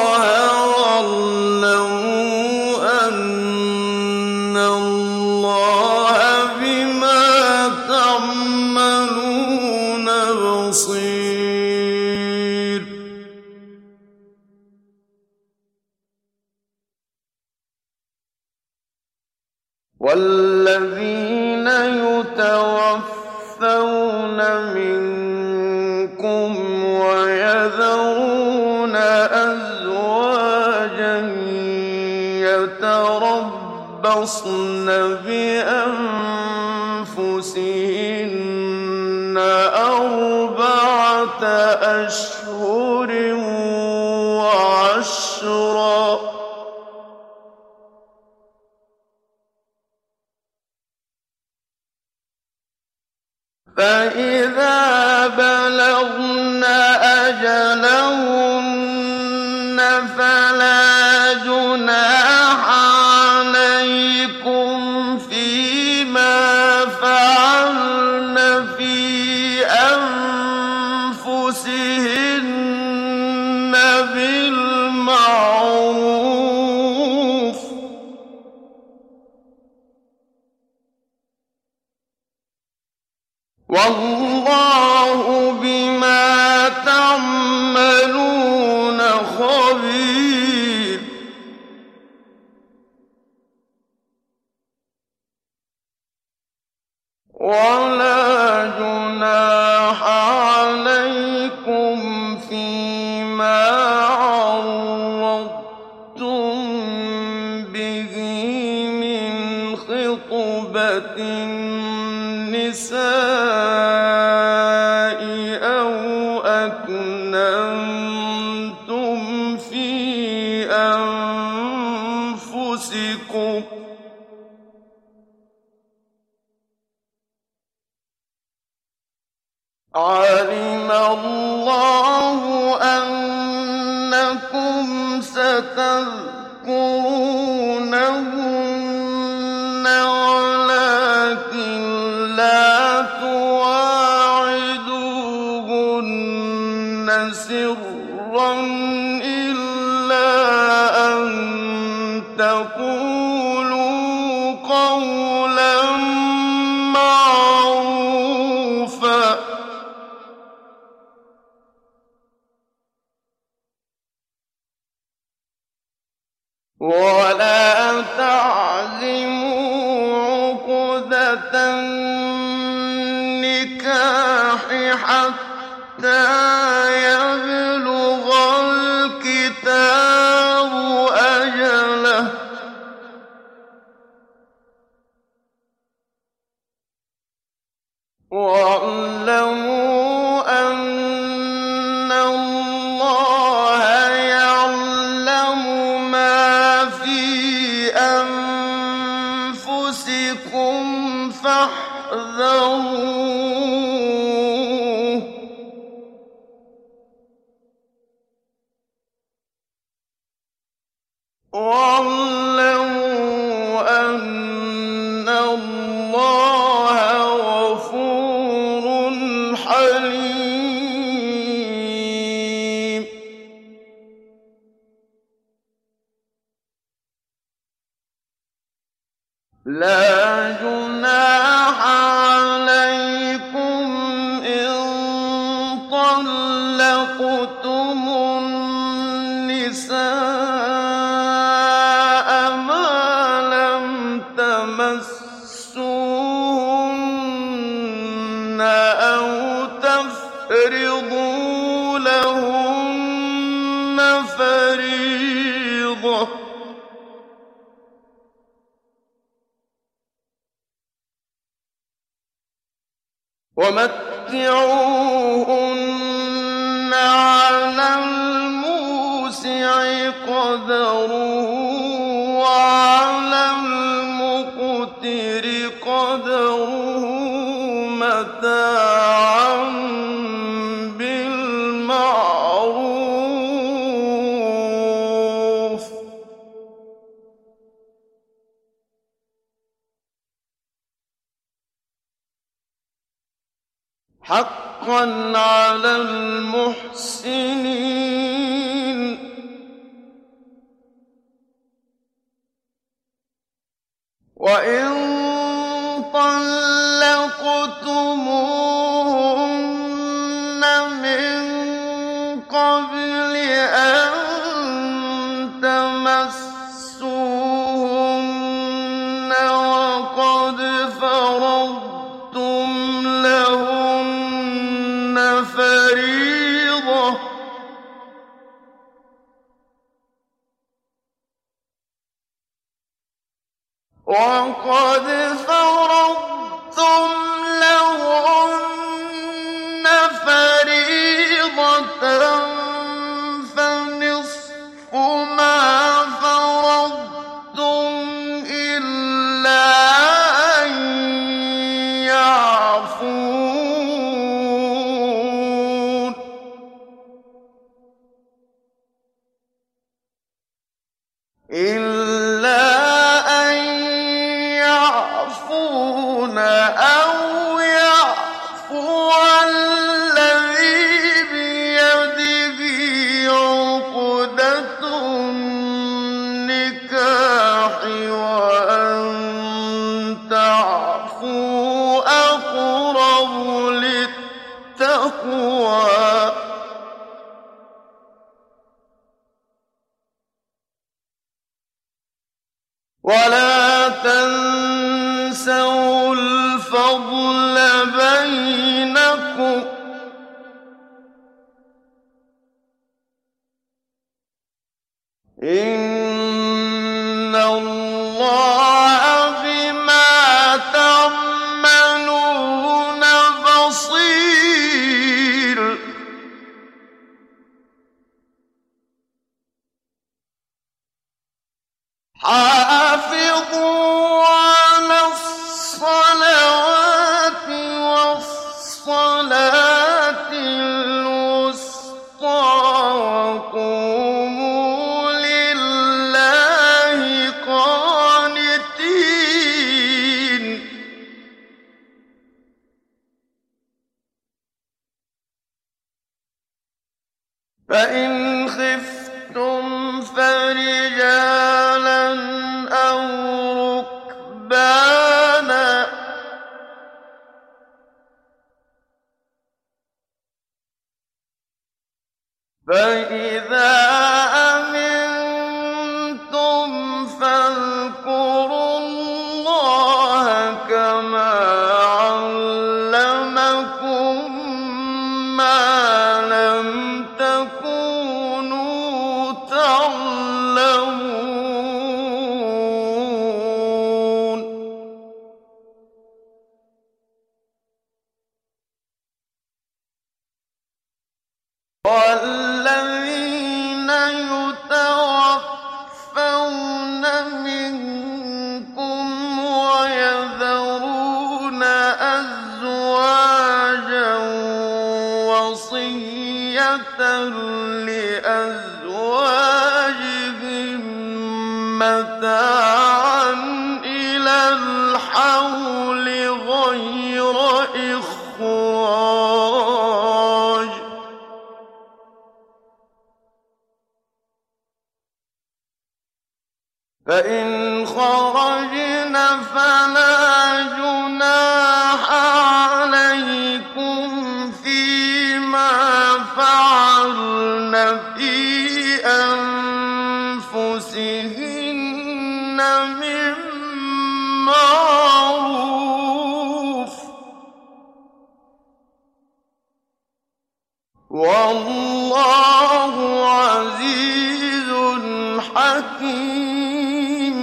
حكيم.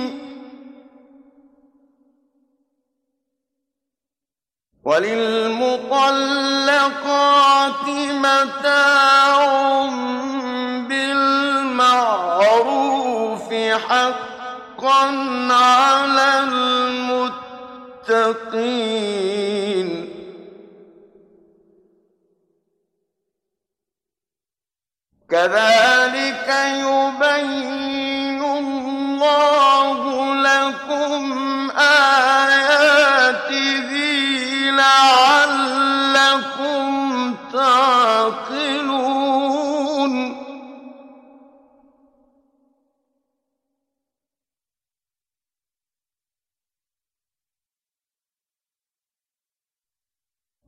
وللمطلقات متاع بالمعروف حقا على المتقين. كذلك يبين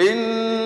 إن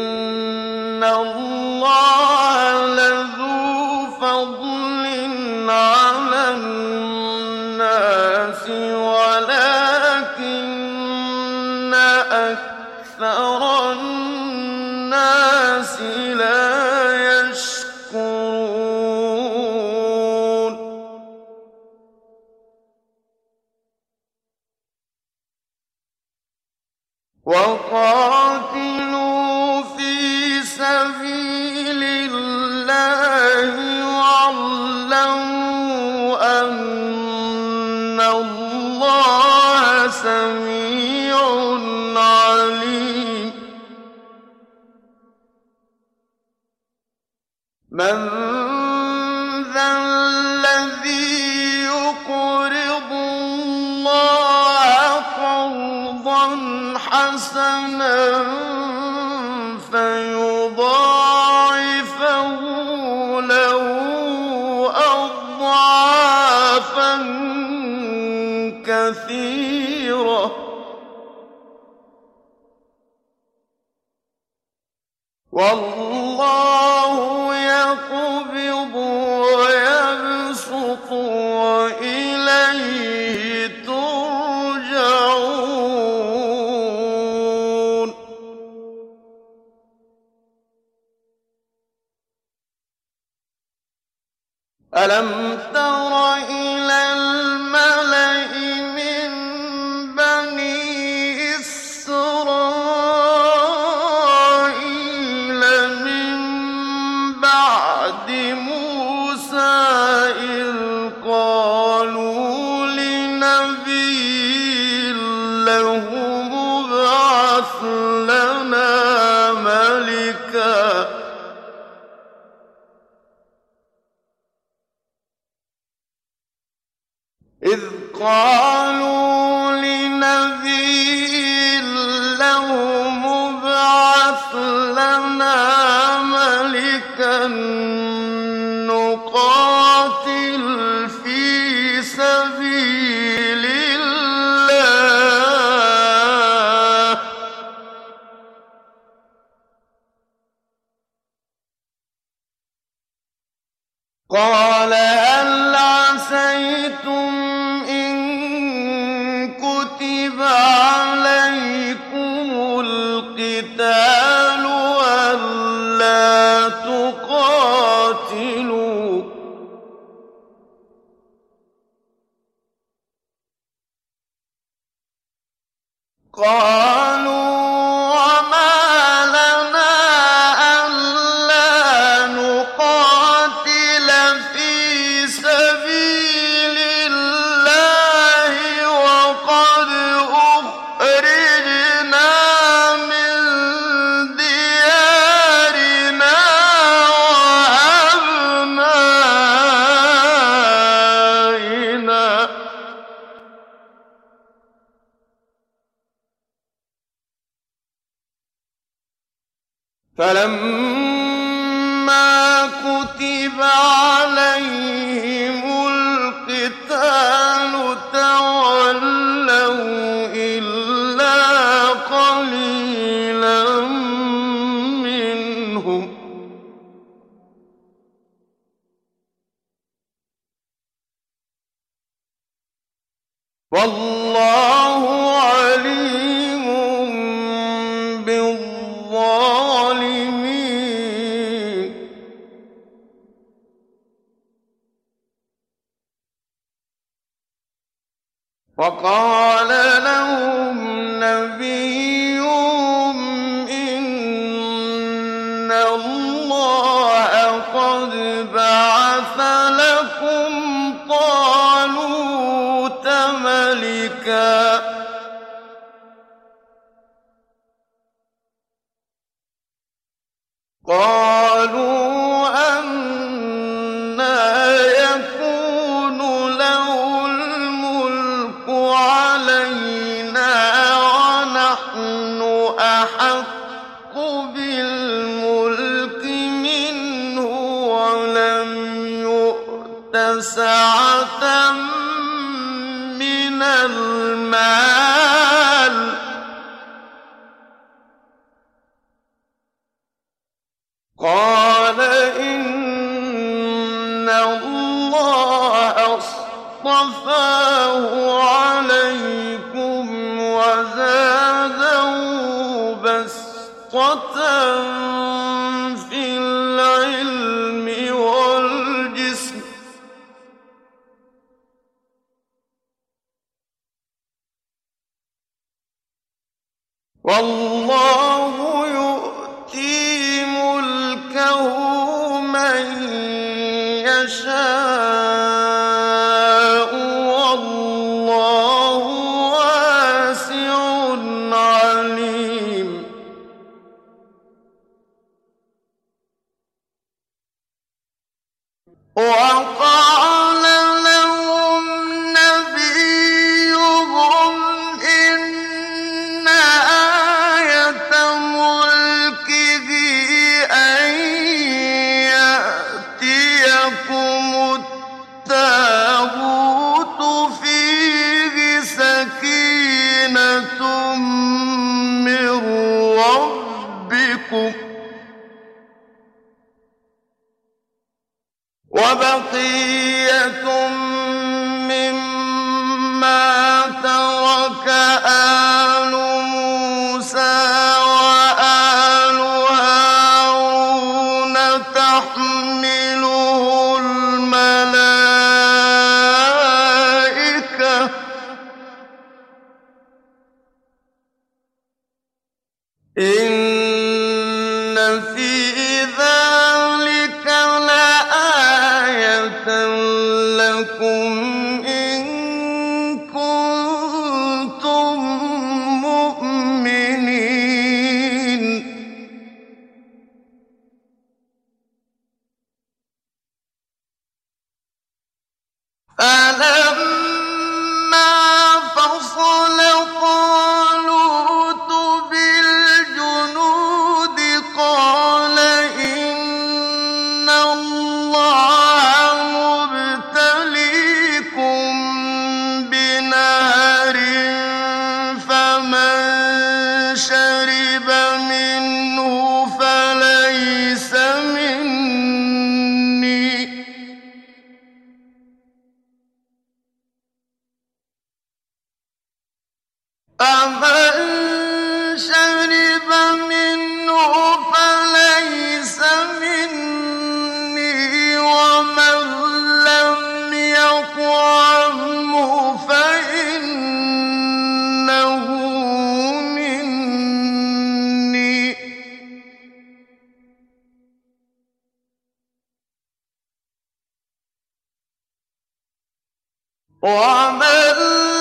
وَمَن لَّمْ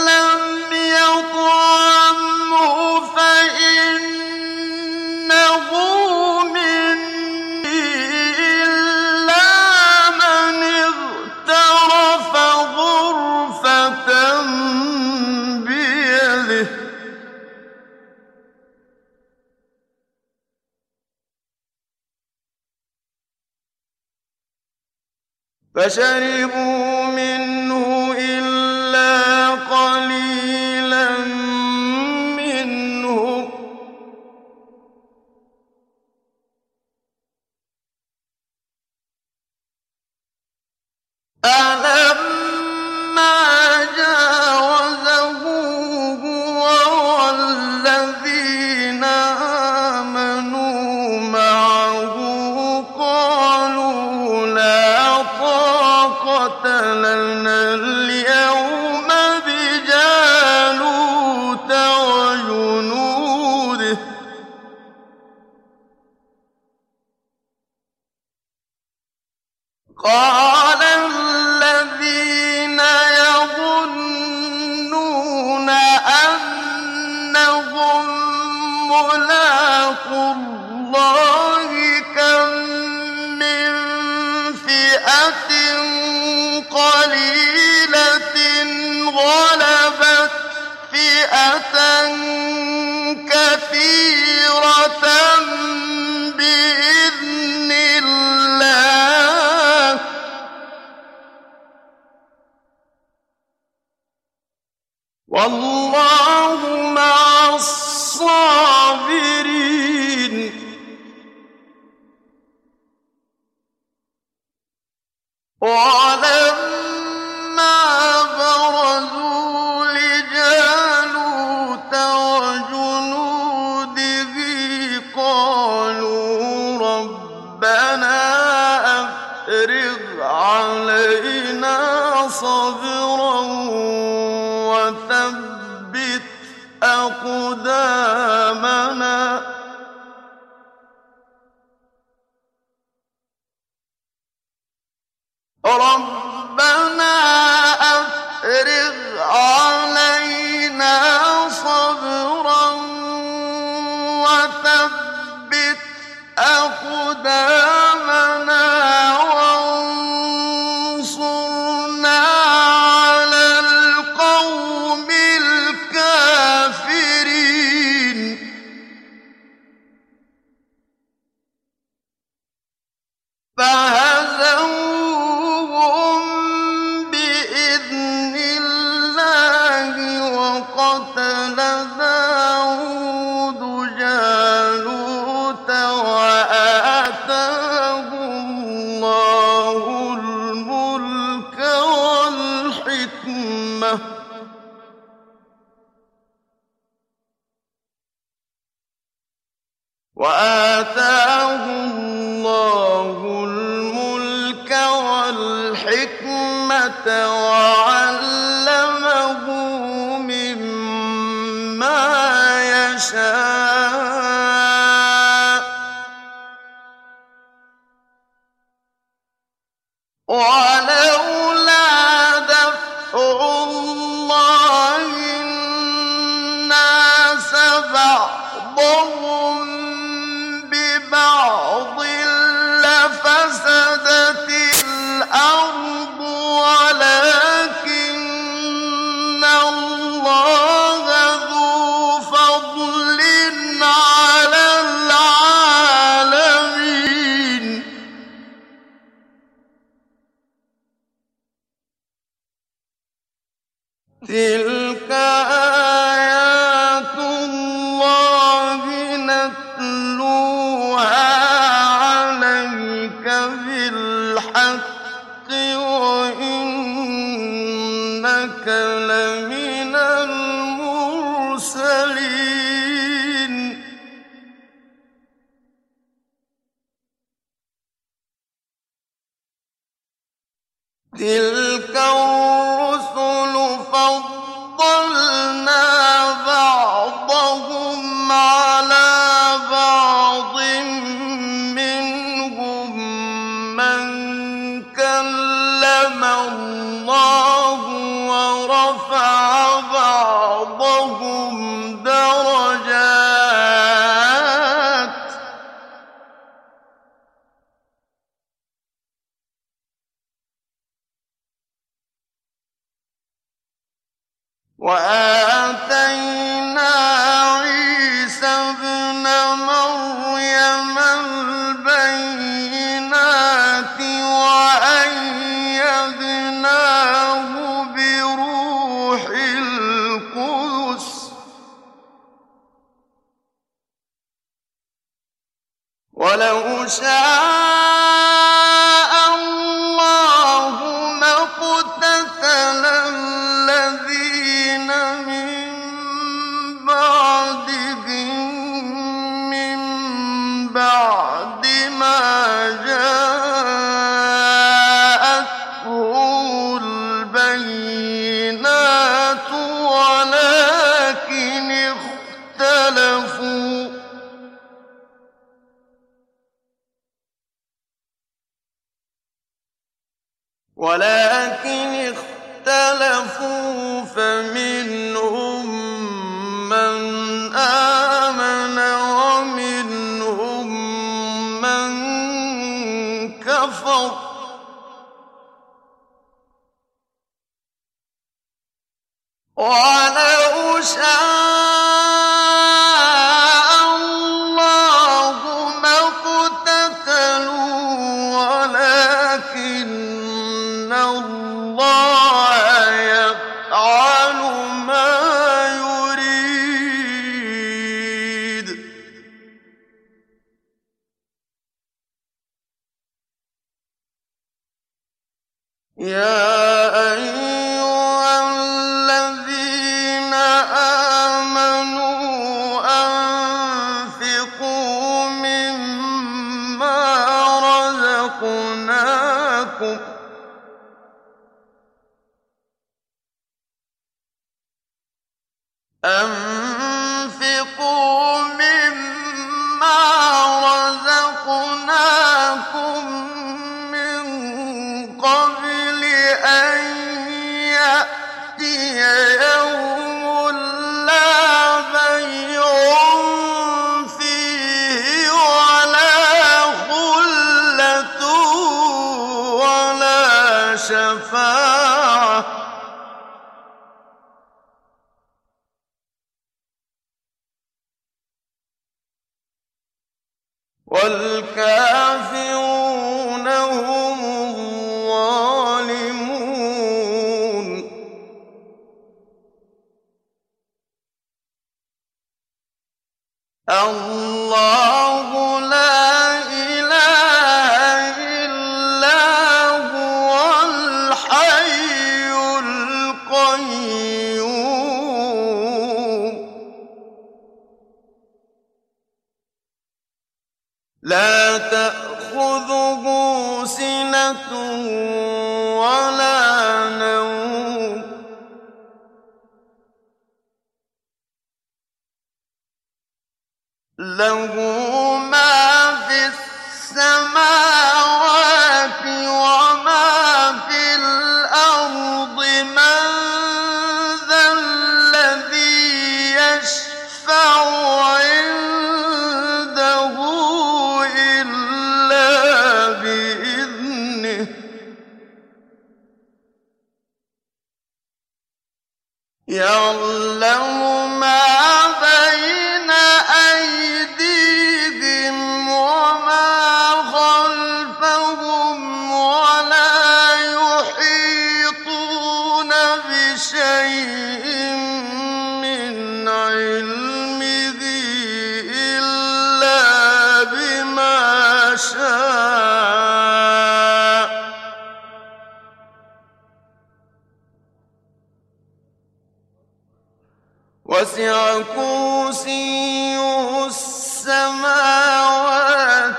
كرسيه السماوات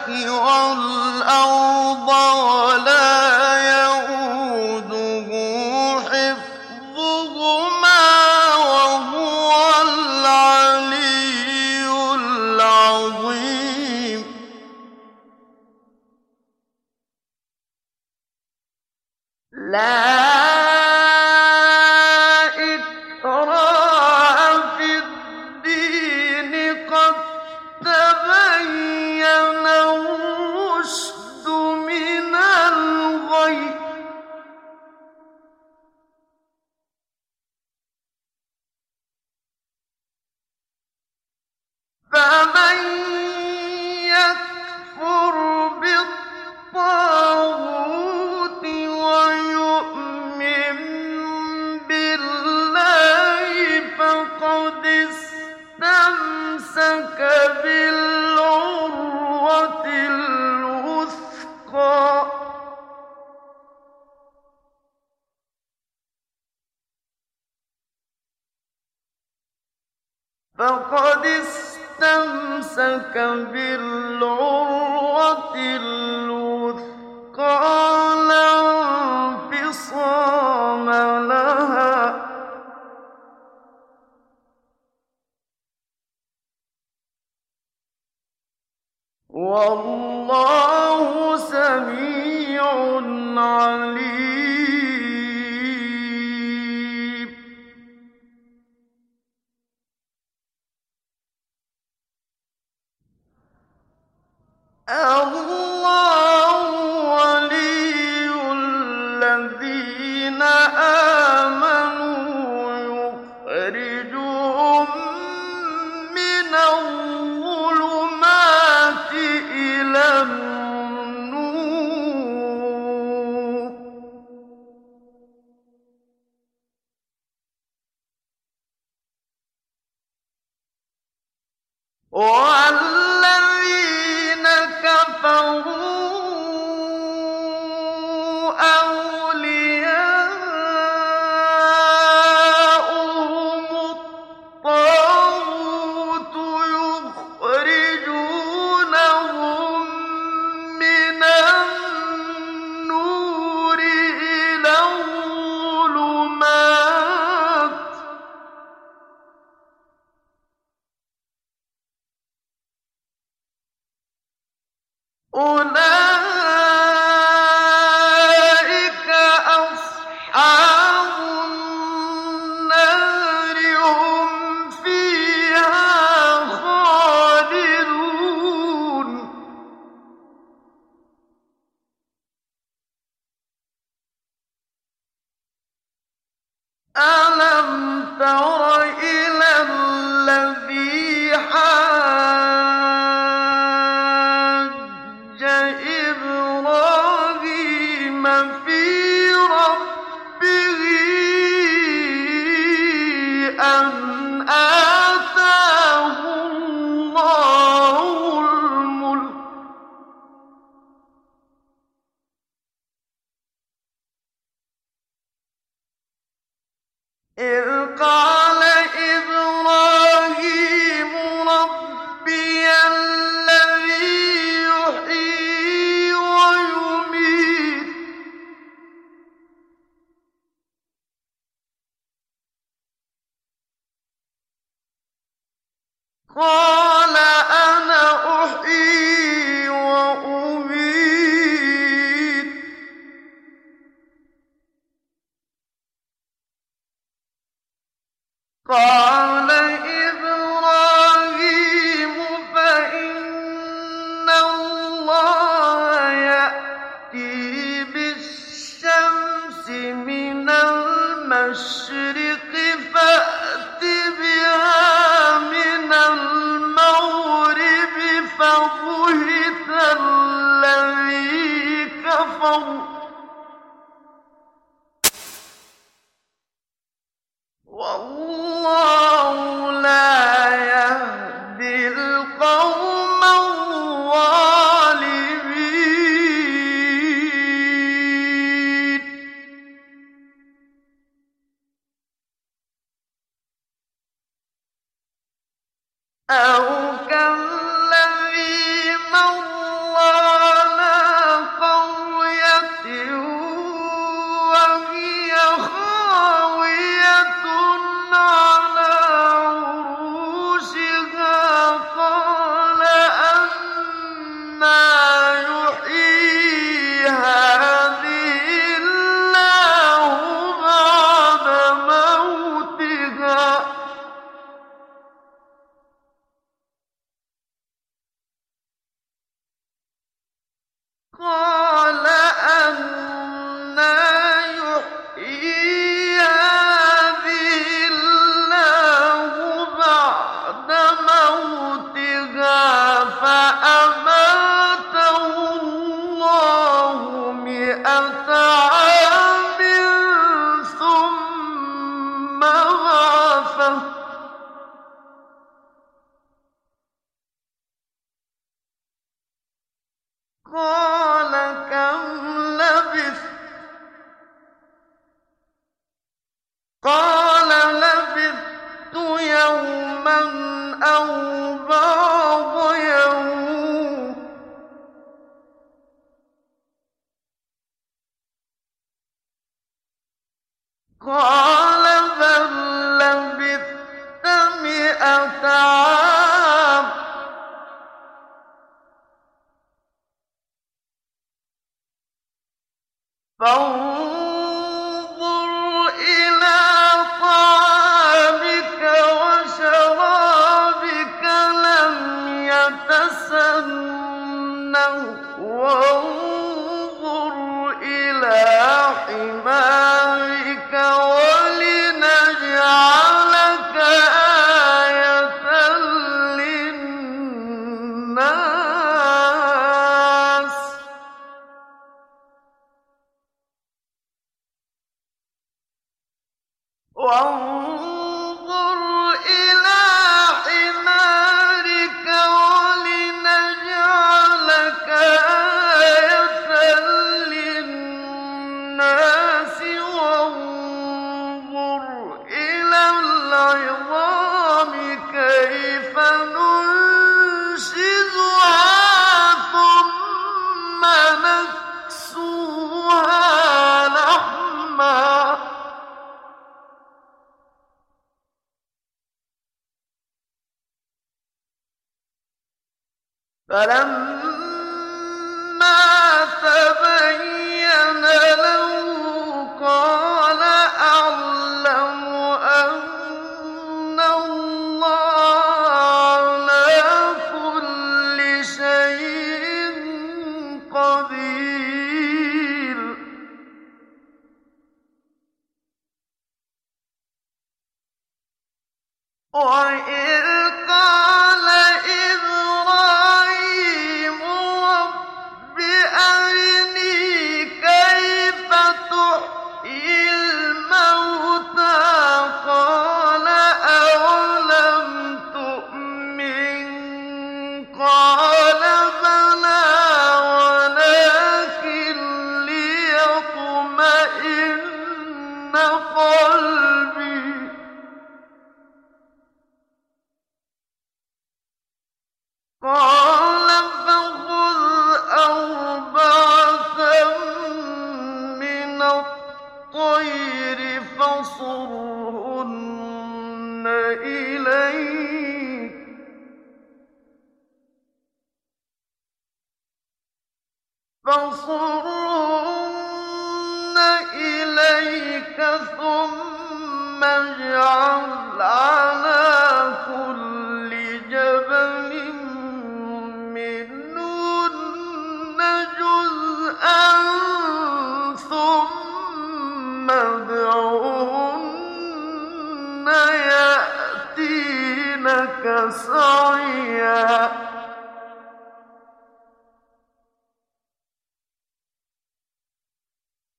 والأرض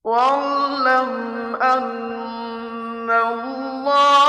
وَاعْلَمْ أَنَّ اللَّهَ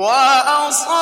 وأصابه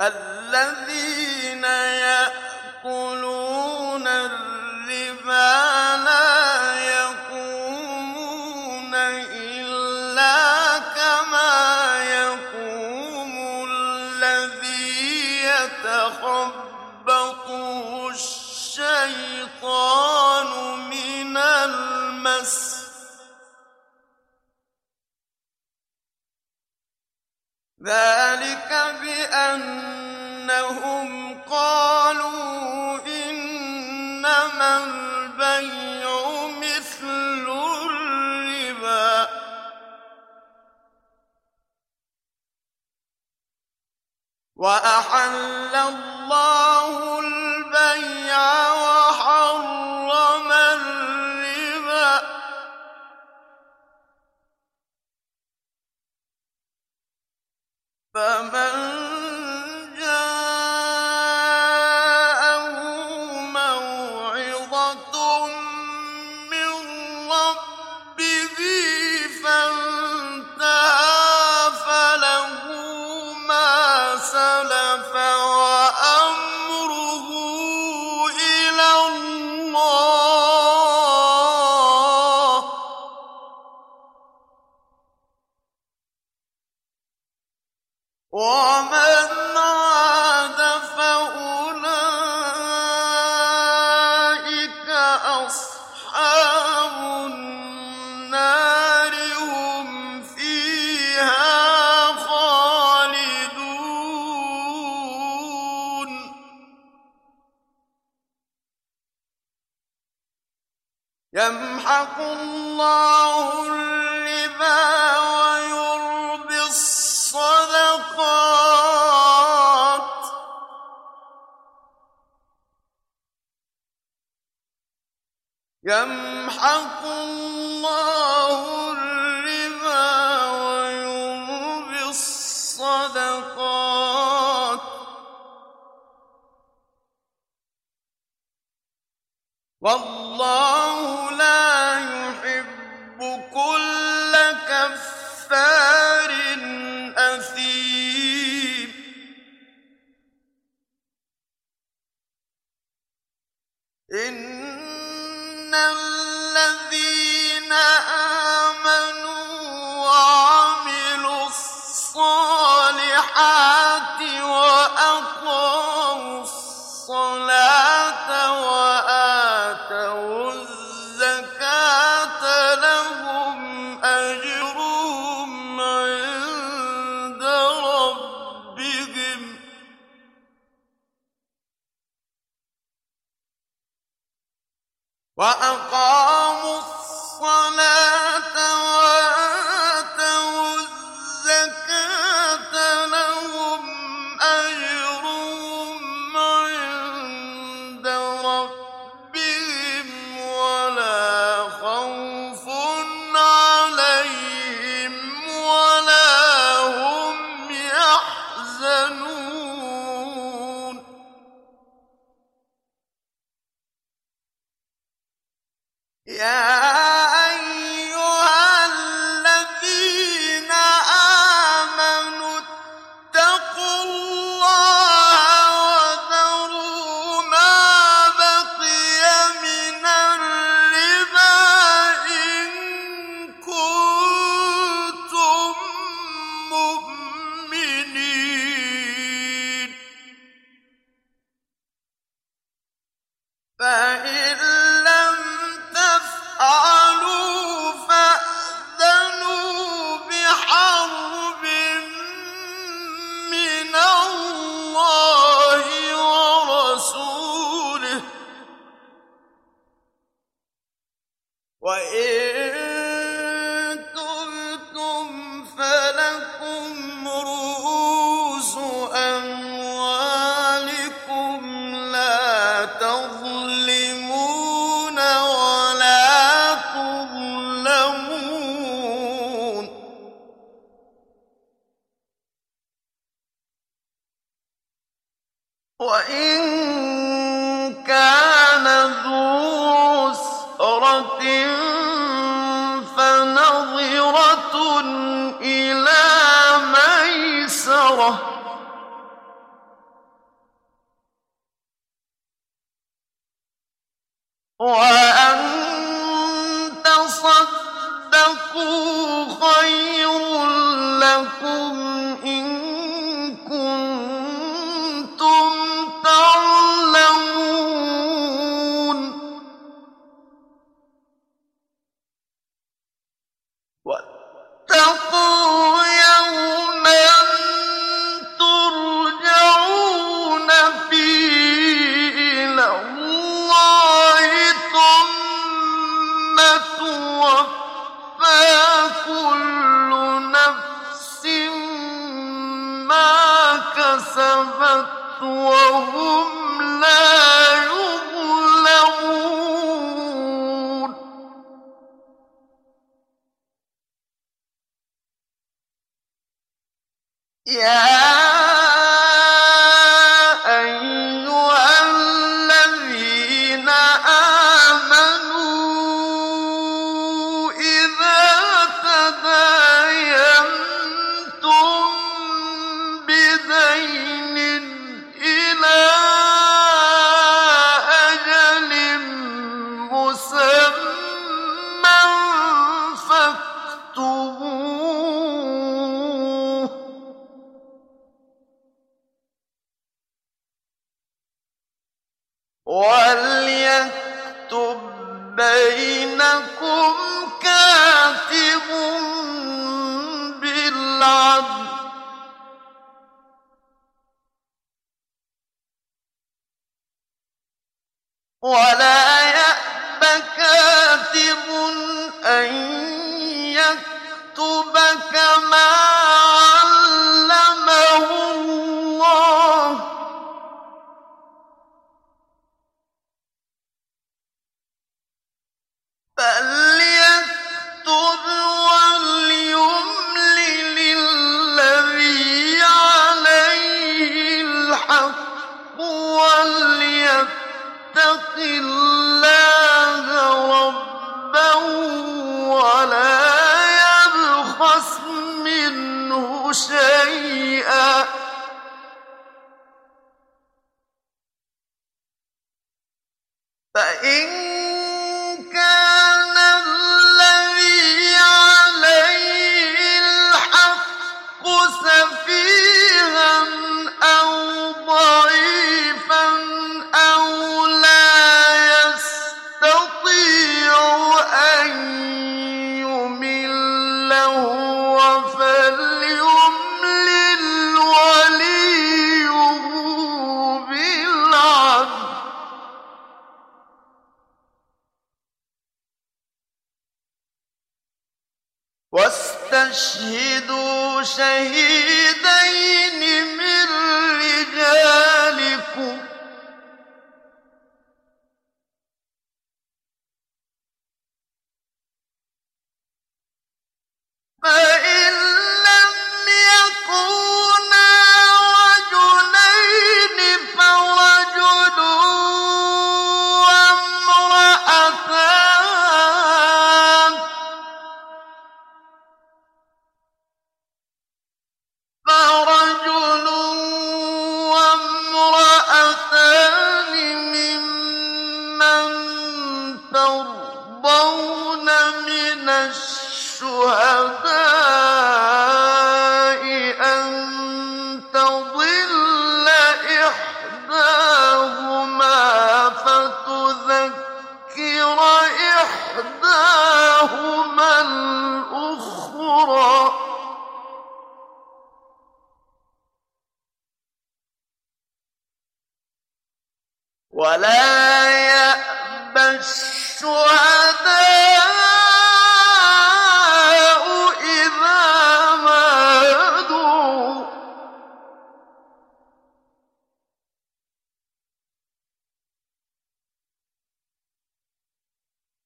الذين يأكلون وأحل الله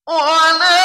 ولا